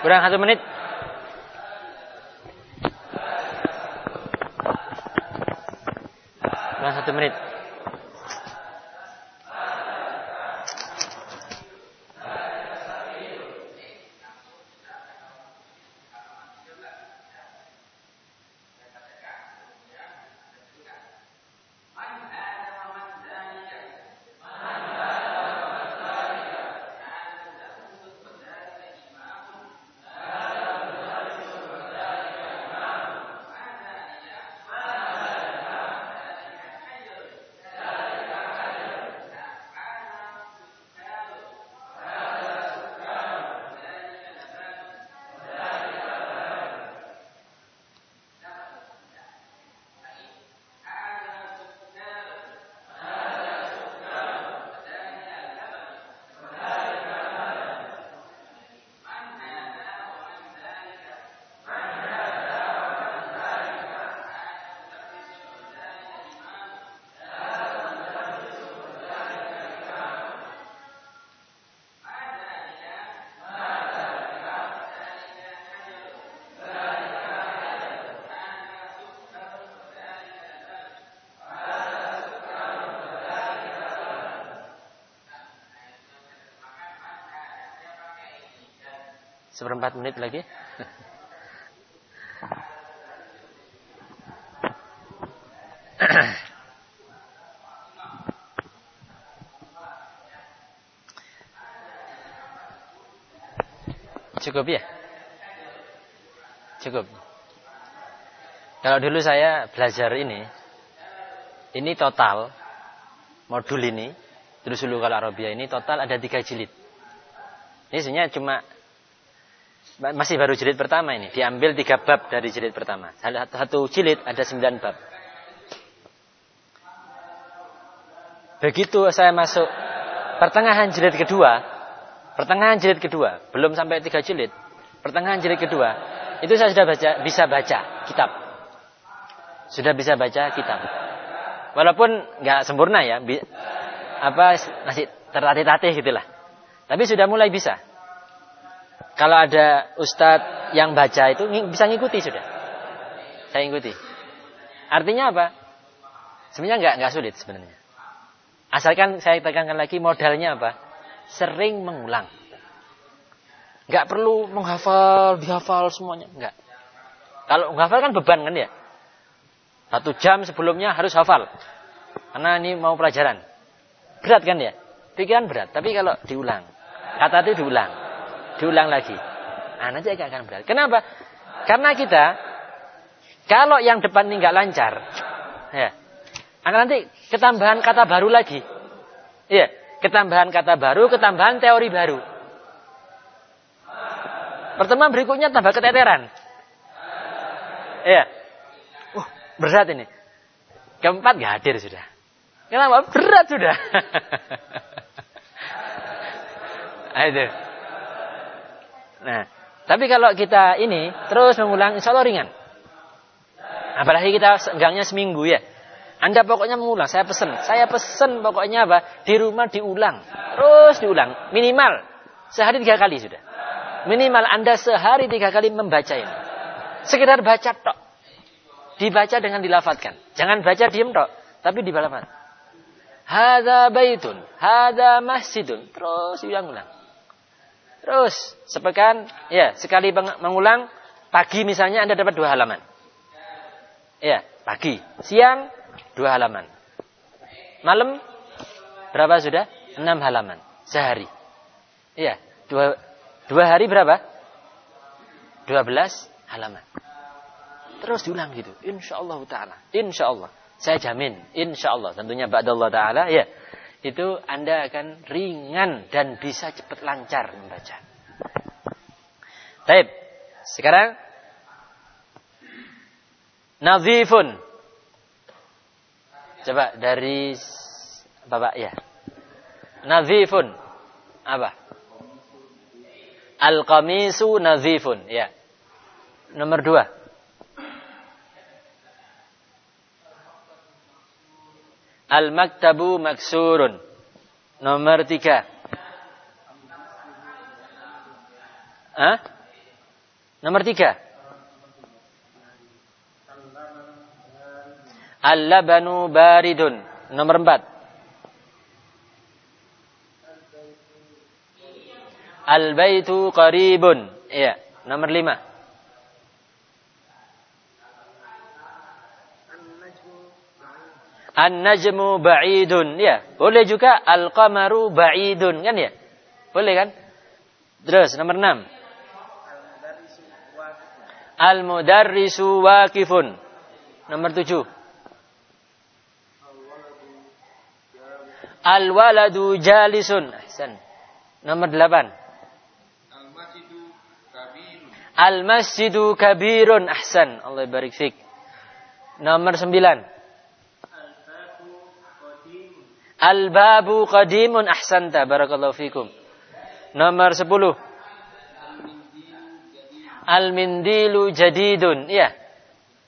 Alhamdulillah. Kurang satu menit. Kurang Seperempat menit lagi. Cukup ya? Cukup. Kalau dulu saya belajar ini, ini total modul ini, terus dulu kalau Arabia ini total ada tiga jilid. Ini sebenarnya cuma masih baru jilid pertama ini, diambil tiga bab dari jilid pertama. Satu jilid ada sembilan bab. Begitu saya masuk pertengahan jilid kedua, pertengahan jilid kedua, belum sampai tiga jilid, pertengahan jilid kedua, itu saya sudah baca, bisa baca kitab. Sudah bisa baca kitab. Walaupun nggak sempurna ya, apa masih tertatih-tatih gitulah. Tapi sudah mulai bisa. Kalau ada ustadz yang baca itu bisa ngikuti sudah. Saya ikuti. Artinya apa? Sebenarnya nggak nggak sulit sebenarnya. Asalkan saya tekankan lagi modalnya apa? sering mengulang. Gak perlu menghafal, dihafal semuanya. Enggak. Kalau menghafal kan beban kan ya. Satu jam sebelumnya harus hafal. Karena ini mau pelajaran. Berat kan ya? Pikiran berat. Tapi kalau diulang. Kata itu diulang. Diulang lagi. Nah, nanti agak akan berat. Kenapa? Karena kita. Kalau yang depan ini nggak lancar. Ya. Akan nanti ketambahan kata baru lagi. Iya ketambahan kata baru, ketambahan teori baru. Pertemuan berikutnya tambah keteteran. Iya. Uh, berat ini. Keempat gak hadir sudah. Kenapa? Berat sudah. Itu. Nah, tapi kalau kita ini terus mengulang, insya Allah ringan. Apalagi kita enggaknya seminggu ya. Anda pokoknya mengulang. Saya pesen. Saya pesen pokoknya apa? Di rumah diulang. Terus diulang. Minimal. Sehari tiga kali sudah. Minimal Anda sehari tiga kali membaca ini. Sekedar baca tok. Dibaca dengan dilafatkan. Jangan baca diem tok. Tapi dibalafat. Hada baitun. Hada masjidun. Terus ulang-ulang. Terus sepekan. Ya sekali mengulang. Pagi misalnya Anda dapat dua halaman. Ya, pagi. Siang dua halaman. Malam berapa sudah? Enam halaman sehari. Iya, dua, dua hari berapa? Dua belas halaman. Terus diulang gitu. Insya Allah Ta'ala. Insya Allah. Saya jamin. Insya Allah. Tentunya Allah Ta'ala. Ya. Itu Anda akan ringan dan bisa cepat lancar membaca. Baik. Sekarang. Nazifun. Coba dari Bapak ya. Nazifun. Apa? Al-qamisu nazifun. Ya. Nomor dua. Al-maktabu maksurun. Nomor tiga. Hah? Nomor tiga. Al-labanu baridun. Nomor empat. Al-baitu qaribun. Iya. Nomor lima. An-najmu ba'idun. Ya. Boleh juga al-qamaru ba'idun. Kan ya? Boleh kan? Terus nomor enam. Al-mudarrisu waqifun. Nomor tujuh. Al-waladu jalisun. Ahsan. Nomor delapan. Al-masjidu kabirun. Ahsan. Allah barik fik. Nomor sembilan. Al-babu qadimun. Ahsanta. Barakallahu fikum. Nomor sepuluh. Al-mindilu jadidun. Iya.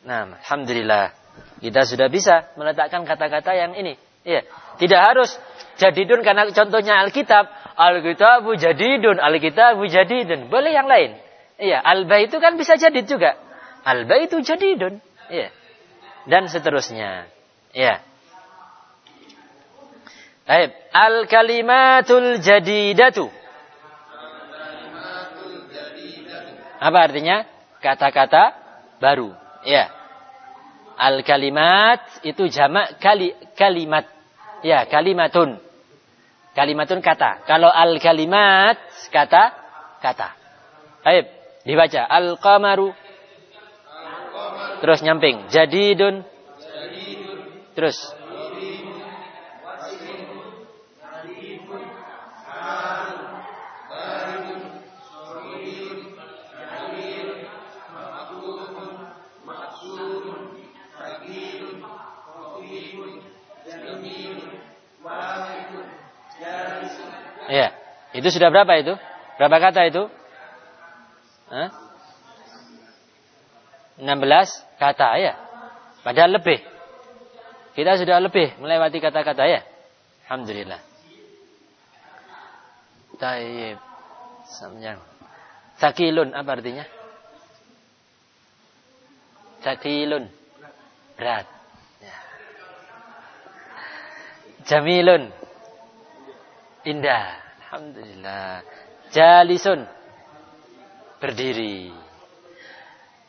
Nah, Alhamdulillah. Kita sudah bisa meletakkan kata-kata yang ini. Iya. Tidak harus jadidun karena contohnya Alkitab. Alkitabu jadidun, Alkitabu jadidun. Boleh yang lain. Iya, alba itu kan bisa jadid juga. Alba itu jadidun. Iya. Dan seterusnya. Iya. Baik, al kalimatul jadidatu. Apa artinya? Kata-kata baru. Ya. Al-kalimat itu jamak kali, kalimat. Ya, kalimatun. Kalimatun kata. Kalau al-kalimat kata kata. Baik, dibaca al-qamaru. Terus nyamping. Jadidun. Terus. Ya. Itu sudah berapa itu? Berapa kata itu? Hah? 16 kata ya. Padahal lebih. Kita sudah lebih melewati kata-kata ya. Alhamdulillah. Taib. Samjang. Sakilun apa artinya? Sakilun. Berat. Ya. Jamilun indah. Alhamdulillah. Jalisun. Berdiri.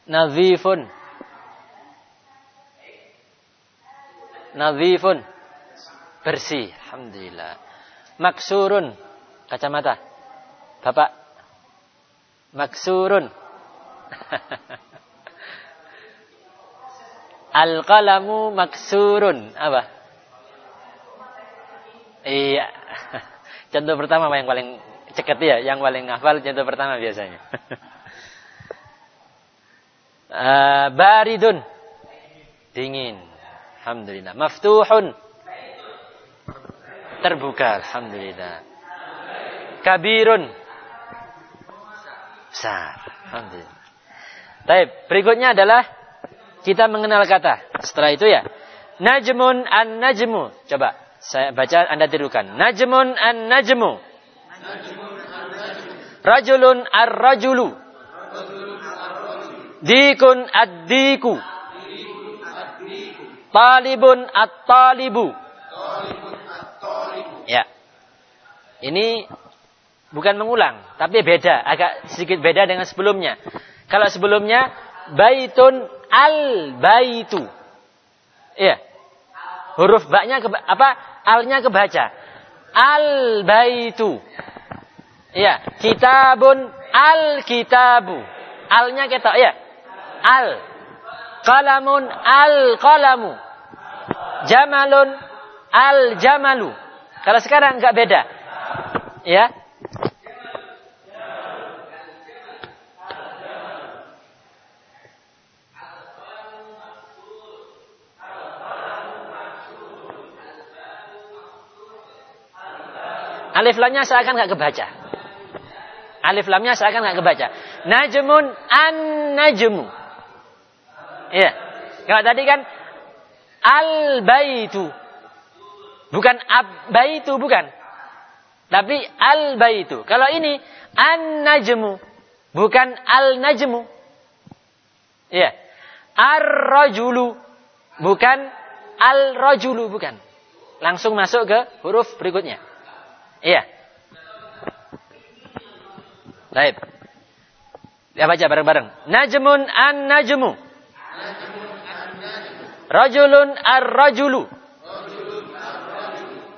Nazifun. Nazifun. Bersih. Alhamdulillah. Maksurun. Kacamata. Bapak. Maksurun. Al-qalamu maksurun. Apa? Iya. Contoh pertama yang paling ceket ya, yang paling hafal contoh pertama biasanya. uh, baridun dingin. Alhamdulillah. Maftuhun terbuka. Alhamdulillah. Kabirun besar. Alhamdulillah. Baik, berikutnya adalah kita mengenal kata. Setelah itu ya, najmun an najmu. Coba saya baca Anda tirukan. Najmun an-najmu. Rajulun ar-rajulu. Dikun ad-diku. Talibun at-talibu. Ya. Ini bukan mengulang, tapi beda, agak sedikit beda dengan sebelumnya. Kalau sebelumnya baitun al-baitu. Iya. Huruf baknya apa? alnya kebaca. Al baitu. Ya, kitabun al kitabu. Alnya ketok ya. Al. Kalamun al kalamu. Jamalun al jamalu. Kalau sekarang enggak beda. Ya, Alif lamnya seakan nggak kebaca. Alif lamnya seakan nggak kebaca. Najmun an najmu. Iya. Kalau tadi kan al baitu. Bukan ab baitu bukan. Tapi al baitu. Kalau ini an najmu. Bukan al najmu. Iya. Ar rajulu. Bukan al rajulu bukan. Langsung masuk ke huruf berikutnya. Iya. Baik. Ya baca bareng-bareng. Najmun an-najmu. Rajulun ar-rajulu.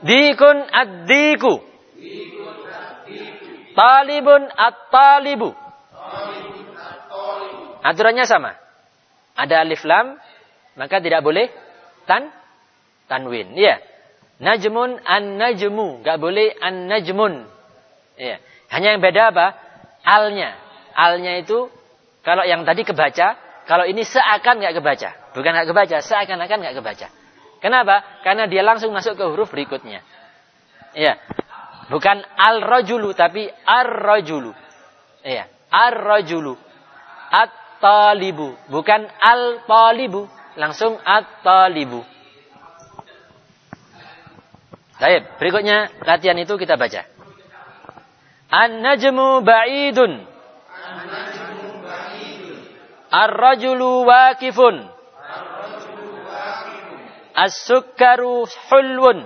Dikun ad-diku. Talibun at-talibu. Aturannya sama. Ada alif lam, maka tidak boleh tan tanwin. Iya. Najmun an-najmu. Gak boleh an-najmun. Ya. Hanya yang beda apa? Alnya. Alnya itu kalau yang tadi kebaca, kalau ini seakan gak kebaca. Bukan gak kebaca, seakan-akan gak kebaca. Kenapa? Karena dia langsung masuk ke huruf berikutnya. Ya. Bukan al-rajulu tapi ar-rajulu. Iya, ar-rajulu. At-talibu, bukan al-talibu, langsung at-talibu. Baik, berikutnya latihan itu kita baca. An-najmu ba'idun. Ar-rajulu waqifun. As-sukkaru hulwun.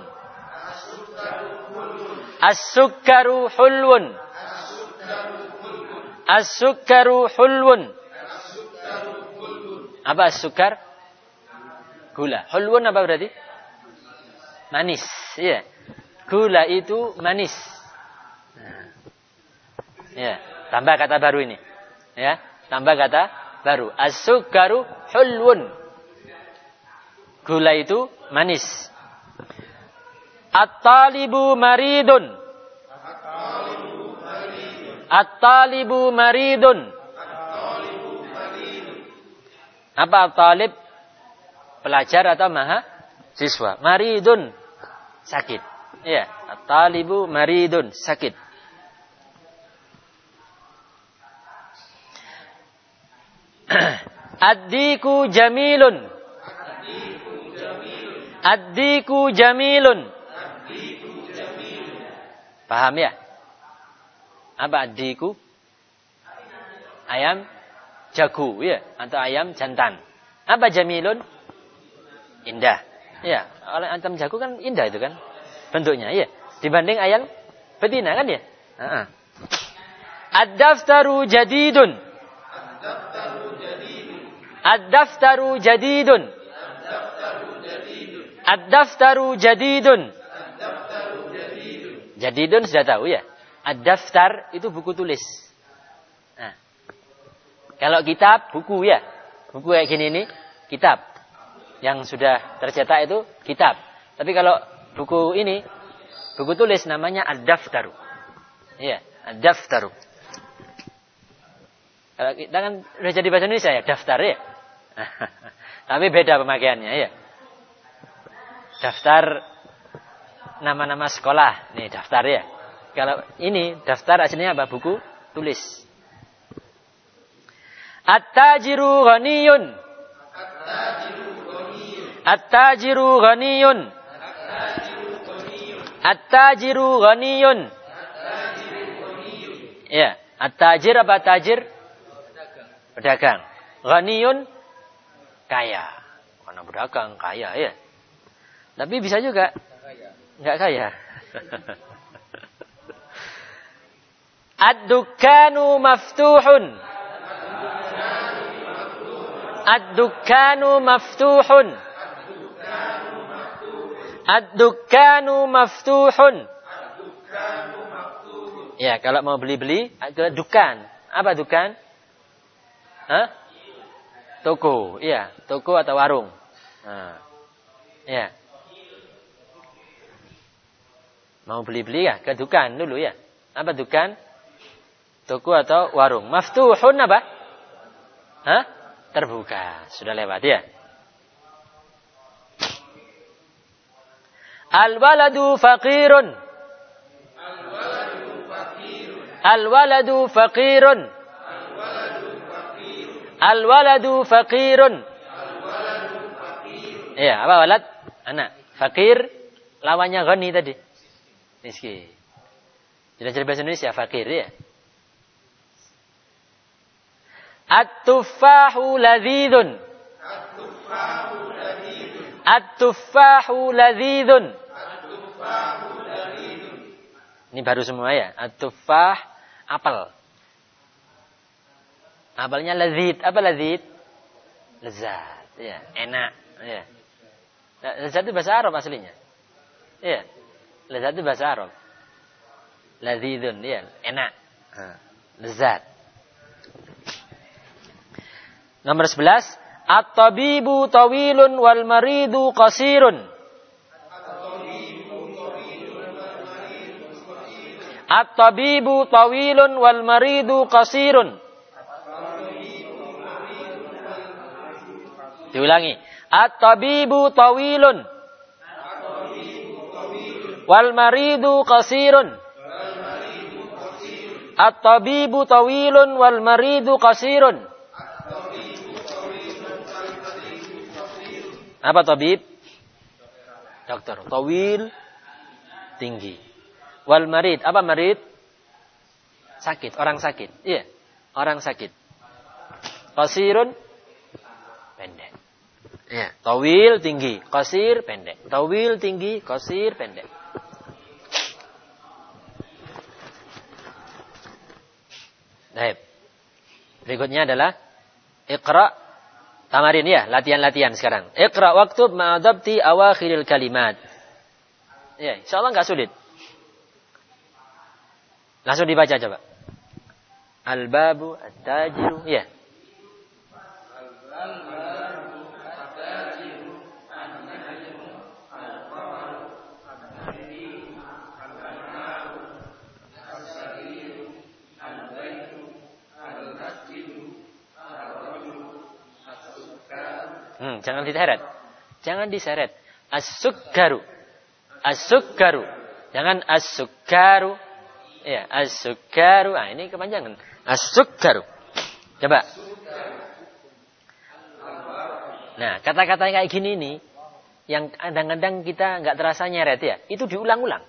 As-sukkaru hulwun. As-sukaru hulwun. Apa as-sukar? Gula. Hulwun apa berarti? Manis. Iya. Gula itu manis. Ya, tambah kata baru ini. Ya, tambah kata baru. As-sukaru hulwun. Gula itu manis. At-talibu maridun. At-talibu maridun. Apa talib? Pelajar atau maha siswa? Maridun. Sakit. Ya, at-talibu maridun. Sakit. Ad-diku jamilun. Ad-diku jamilun. Paham ya? Apa ad-diku? Ayam jago ya atau ayam jantan. Apa jamilun? Indah. Ya, oleh ayam jago kan indah itu kan bentuknya ya. Dibanding ayam betina kan ya? Heeh. Ad-daftaru jadidun. Ad-daftaru jadidun. Ad-daftaru jadidun. Jadidun sudah tahu ya. Ad-daftar itu buku tulis. Nah, kalau kitab buku ya. Buku kayak gini nih kitab. Yang sudah tercetak itu kitab. Tapi kalau buku ini buku tulis namanya ad-daftaru. Iya, ad-daftaru. Kalau kita kan sudah jadi bahasa Indonesia ya, daftar ya. Tapi beda pemakaiannya ya. Daftar nama-nama sekolah. Nih daftar ya. Kalau ini daftar aslinya apa? Buku tulis. At-tajiru ghaniyun. At-tajiru ghaniyun. At-tajiru ghaniyun. Ya, at-tajir apa tajir? Pedagang. Ghaniyun kaya. Karena pedagang kaya ya. Tapi bisa juga nggak kaya. Ad-dukkanu maftuhun. Ad-dukkanu maftuhun. Ad-dukkanu maftuhun. Ya, kalau mau beli-beli, ke dukan. Apa dukan? Hah? Toko, iya, toko atau warung. Nah, ya. Mau beli-beli ya, ke dukan dulu ya. Apa dukan? Toko atau warung. Maftuhun apa? Hah? Terbuka. Sudah lewat ya. Al-waladu faqirun. Al-waladu faqirun. Al-waladu faqirun. Iya, apa walad? Anak. Fakir lawannya ghani tadi. Miskin. Jadi bahasa Indonesia fakir ya. At-tuffahu ladzidun. At-tuffahu ladzidun. Ini baru semua ya. At-tuffah apel. Apelnya ladzid. Apa ladzid? Lezat. Ya, enak. Ya. Lezat itu bahasa Arab aslinya. Iya. Lezat itu bahasa Arab. Ladzidun, ya, enak. Lezat. Nomor 11, At-tabibu tawilun wal maridu qasirun. At-tabibu tawilun wal maridu qasirun. Diulangi. At-tabibu tawilun. Wal maridu qasirun. At-tabibu tawilun wal maridu qasirun. Apa tabib? Dokter. Tawil tinggi. Wal marid. Apa marid? Sakit. Orang sakit. Iya. Orang sakit. Qasirun pendek. Ya, tawil tinggi, qasir pendek. Tawil tinggi, qasir pendek. Baik. Berikutnya adalah Iqra tamarin ya, latihan-latihan sekarang. Iqra waktu ma'adabti awakhiril kalimat. Ya, insyaallah nggak sulit. Langsung dibaca coba. Al-babu at-tajiru. Ya. Hmm, jangan diseret. Jangan diseret. As-sukkaru. As-sukkaru. Jangan as-sukkaru. Ya, as-sukkaru. Ah, ini kepanjangan. As-sukkaru. Coba. Nah, kata-kata kayak gini nih yang kadang-kadang kita nggak terasa nyeret ya, itu diulang-ulang.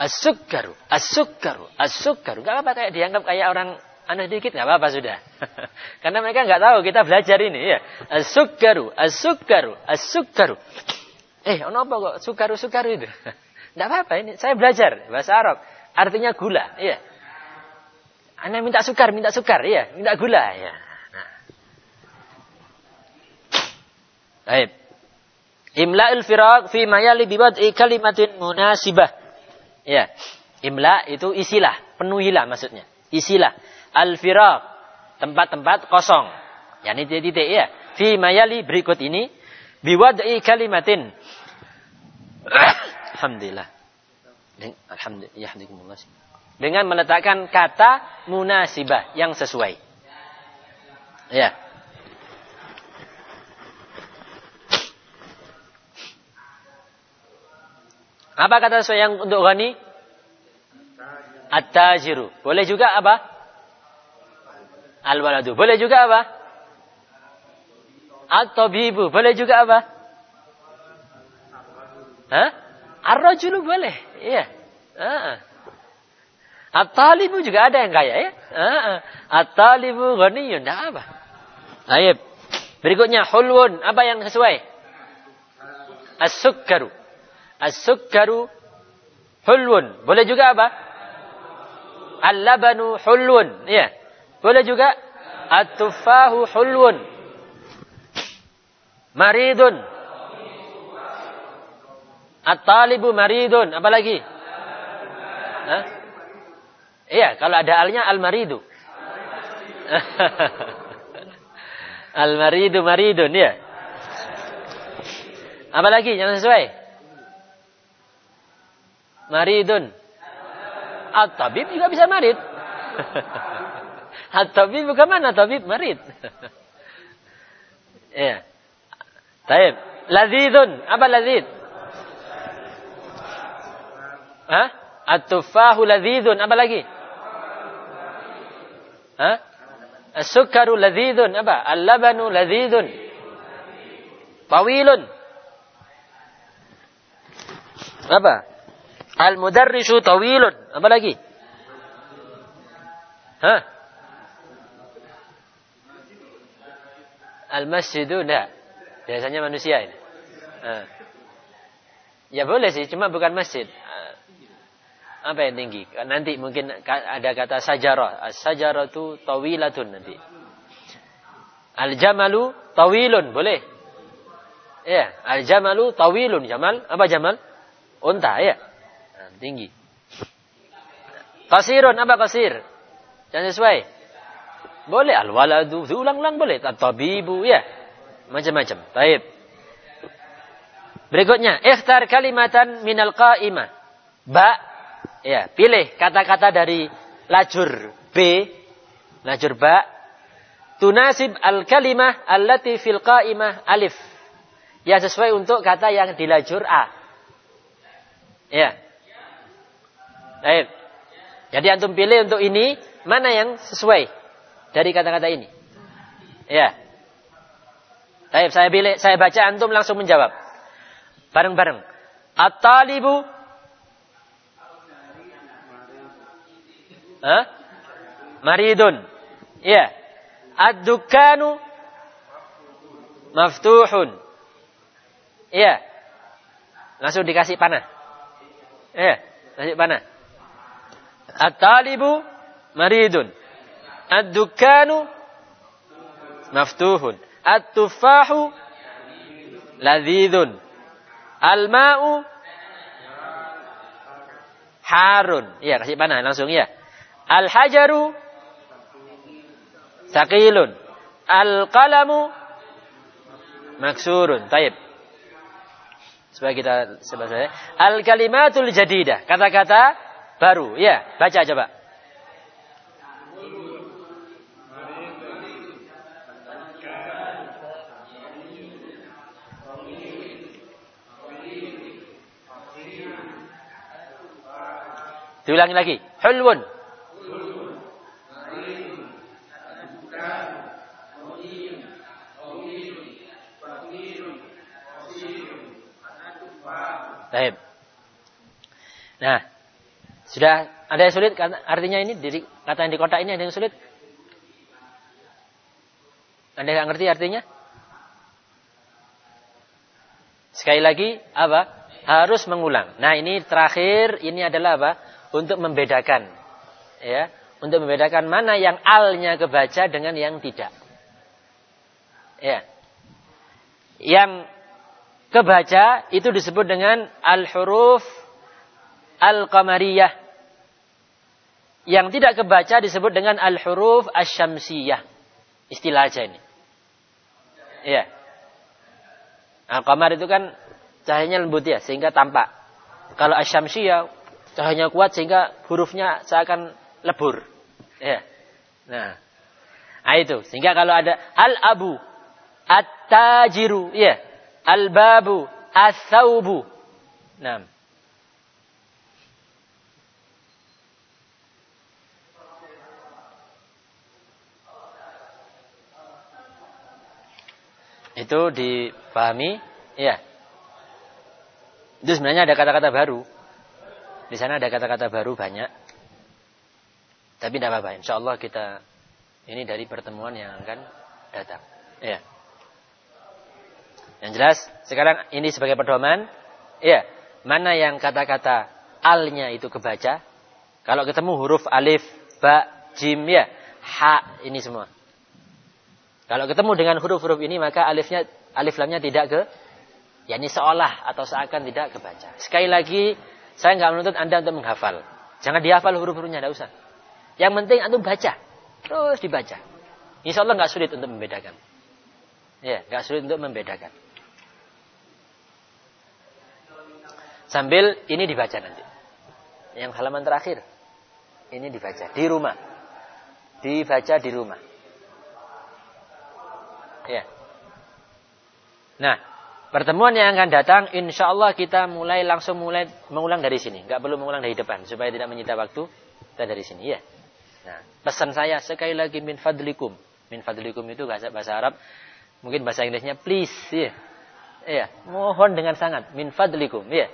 As-sukkaru, as-sukkaru, as-sukkaru. Gak apa kayak dianggap kayak orang aneh dikit nggak apa-apa sudah. Karena mereka nggak tahu kita belajar ini ya. As-sukkaru, as-sukkaru, as-sukkaru. Eh, apa kok sukaru-sukaru itu? Nggak apa-apa ini. Saya belajar bahasa Arab. Artinya gula, iya. Anda minta sukar, minta sukar, iya, minta gula, ya. Nah. Baik. Imla'il firaq fi mayali biwad'i kalimatin munasibah. Ya. Imla itu isilah, penuhilah maksudnya. Isilah al-firaq, tempat-tempat kosong. Yani titik-titik ya. Fi mayali berikut ini biwad'i kalimatin. Alhamdulillah. Alhamdulillah. Dengan meletakkan kata munasibah yang sesuai. Ya. Apa kata sesuai yang untuk ghani? At-tajiru. Boleh juga apa? Al-waladu. Boleh juga apa? At-tabibu. Boleh juga apa? Hah? Ar-rajulu boleh. Iya. At-talibu juga ada yang kaya ya. At-talibu ghaniyun. Tidak apa. Ayo. Berikutnya hulwun. Apa yang sesuai? As-sukkaru. As-sukkaru hulwun. Boleh juga apa? Al-labanu hulwun. Iya. Boleh juga at-tufahu hulwun. Maridun. At-talibu maridun. Apa lagi? Hah? Iya, kalau ada alnya al-maridu. al-maridu maridun, ya. Apa lagi yang sesuai? Maridun. At-tabib juga bisa marid. At-tabib bukan mana tabib marid. ya. Taib. Lazidun. Apa lazid? Hah? At-tufahu lazidun. Apa lagi? Hah? As-sukaru lazidun. Apa? Al-labanu lazidun. Tawilun. Apa? Al-mudarrisu tawilun. Apa lagi? Hah? Al-masjidu enggak. Biasanya manusia ini. Uh. Ya boleh sih, cuma bukan masjid. Apa yang tinggi? Nanti mungkin ada kata sajarah. Sajarah itu tawilatun nanti. Al-jamalu tawilun, boleh. Ya, al-jamalu tawilun. Jamal, apa jamal? Unta, ya. Tinggi. Kasirun, apa kasir? Jangan sesuai. Boleh al-waladu, diulang-ulang boleh. Tabibu, ya. Macam-macam. Baik. Berikutnya, ikhtar kalimatan minal qa'imah. Ba, ya, pilih kata-kata dari lajur B, lajur ba. Tunasib al-kalimah allati fil qa'imah alif. Ya sesuai untuk kata yang di lajur A. Ya. Baik. Jadi antum pilih untuk ini mana yang sesuai dari kata-kata ini? Ya. Baik, saya pilih, saya baca antum langsung menjawab. Bareng-bareng. At-talibu Hah? Maridun. Ya. Ad-dukanu maftuhun. Iya. Langsung dikasih panah. Iya, kasih panah. At-talibu maridun. Ad-dukanu maftuhun. At-tufahu ladhidun. Al-ma'u harun. Iya, kasih panah langsung ya. Al-hajaru saqilun. Al-qalamu maksurun. Taib. Supaya kita sebab Al-kalimatul jadidah. Kata-kata baru. Ya, baca coba. Diulangi lagi. Hulwun. Baik. Nah, sudah ada yang sulit artinya ini di kata yang di kotak ini ada yang sulit? Anda yang ngerti artinya? Sekali lagi apa? Harus mengulang. Nah, ini terakhir ini adalah apa? untuk membedakan ya untuk membedakan mana yang alnya kebaca dengan yang tidak ya yang kebaca itu disebut dengan al-huruf al-qamariyah yang tidak kebaca disebut dengan al-huruf asyamsiyah istilah aja ini ya al-qamar itu kan cahayanya lembut ya sehingga tampak kalau asyamsiyah cahayanya kuat sehingga hurufnya seakan lebur. Ya. Nah. nah itu. Sehingga kalau ada al-abu, at-tajiru, ya. Al-babu, as-saubu. Nah. Itu dipahami, ya. Itu sebenarnya ada kata-kata baru. Di sana ada kata-kata baru banyak. Tapi tidak apa-apa. Insya Allah kita ini dari pertemuan yang akan datang. Ya. Yang jelas sekarang ini sebagai pedoman. Ya. Mana yang kata-kata alnya itu kebaca. Kalau ketemu huruf alif, ba, jim ya. Ha ini semua. Kalau ketemu dengan huruf-huruf ini maka alifnya alif lamnya tidak ke yakni seolah atau seakan tidak kebaca. Sekali lagi saya nggak menuntut Anda untuk menghafal. Jangan dihafal huruf-hurufnya, tidak usah. Yang penting antum baca. Terus dibaca. Insya Allah nggak sulit untuk membedakan. Ya, nggak sulit untuk membedakan. Sambil ini dibaca nanti. Yang halaman terakhir. Ini dibaca di rumah. Dibaca di rumah. Ya. Nah, Pertemuan yang akan datang, insya Allah kita mulai langsung mulai mengulang dari sini. Nggak perlu mengulang dari depan, supaya tidak menyita waktu. Kita dari sini, ya. Nah, pesan saya sekali lagi min fadlikum. Min fadlikum itu bahasa, bahasa Arab. Mungkin bahasa Inggrisnya please, ya. Ya, mohon dengan sangat. Min fadlikum, ya.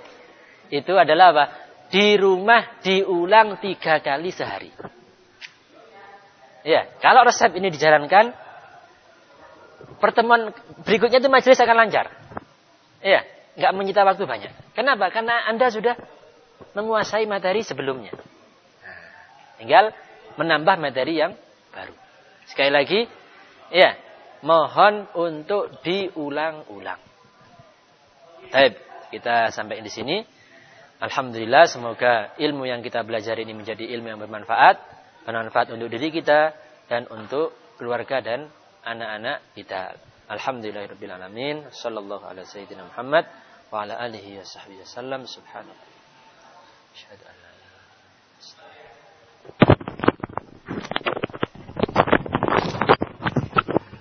Itu adalah apa? Di rumah diulang tiga kali sehari. Ya, kalau resep ini dijalankan, pertemuan berikutnya itu majelis akan lancar. Iya, nggak menyita waktu banyak. Kenapa? Karena Anda sudah menguasai materi sebelumnya. Nah, tinggal menambah materi yang baru. Sekali lagi, ya, mohon untuk diulang-ulang. Baik, kita sampai di sini. Alhamdulillah, semoga ilmu yang kita belajar ini menjadi ilmu yang bermanfaat, bermanfaat untuk diri kita dan untuk keluarga dan anak-anak kita. Alhamdulillahirabbil alamin. Sallallahu ala sayyidina Muhammad wa ala alihi wa sahbihi wasallam. Subhanallah. Asyhadu an la ilaha.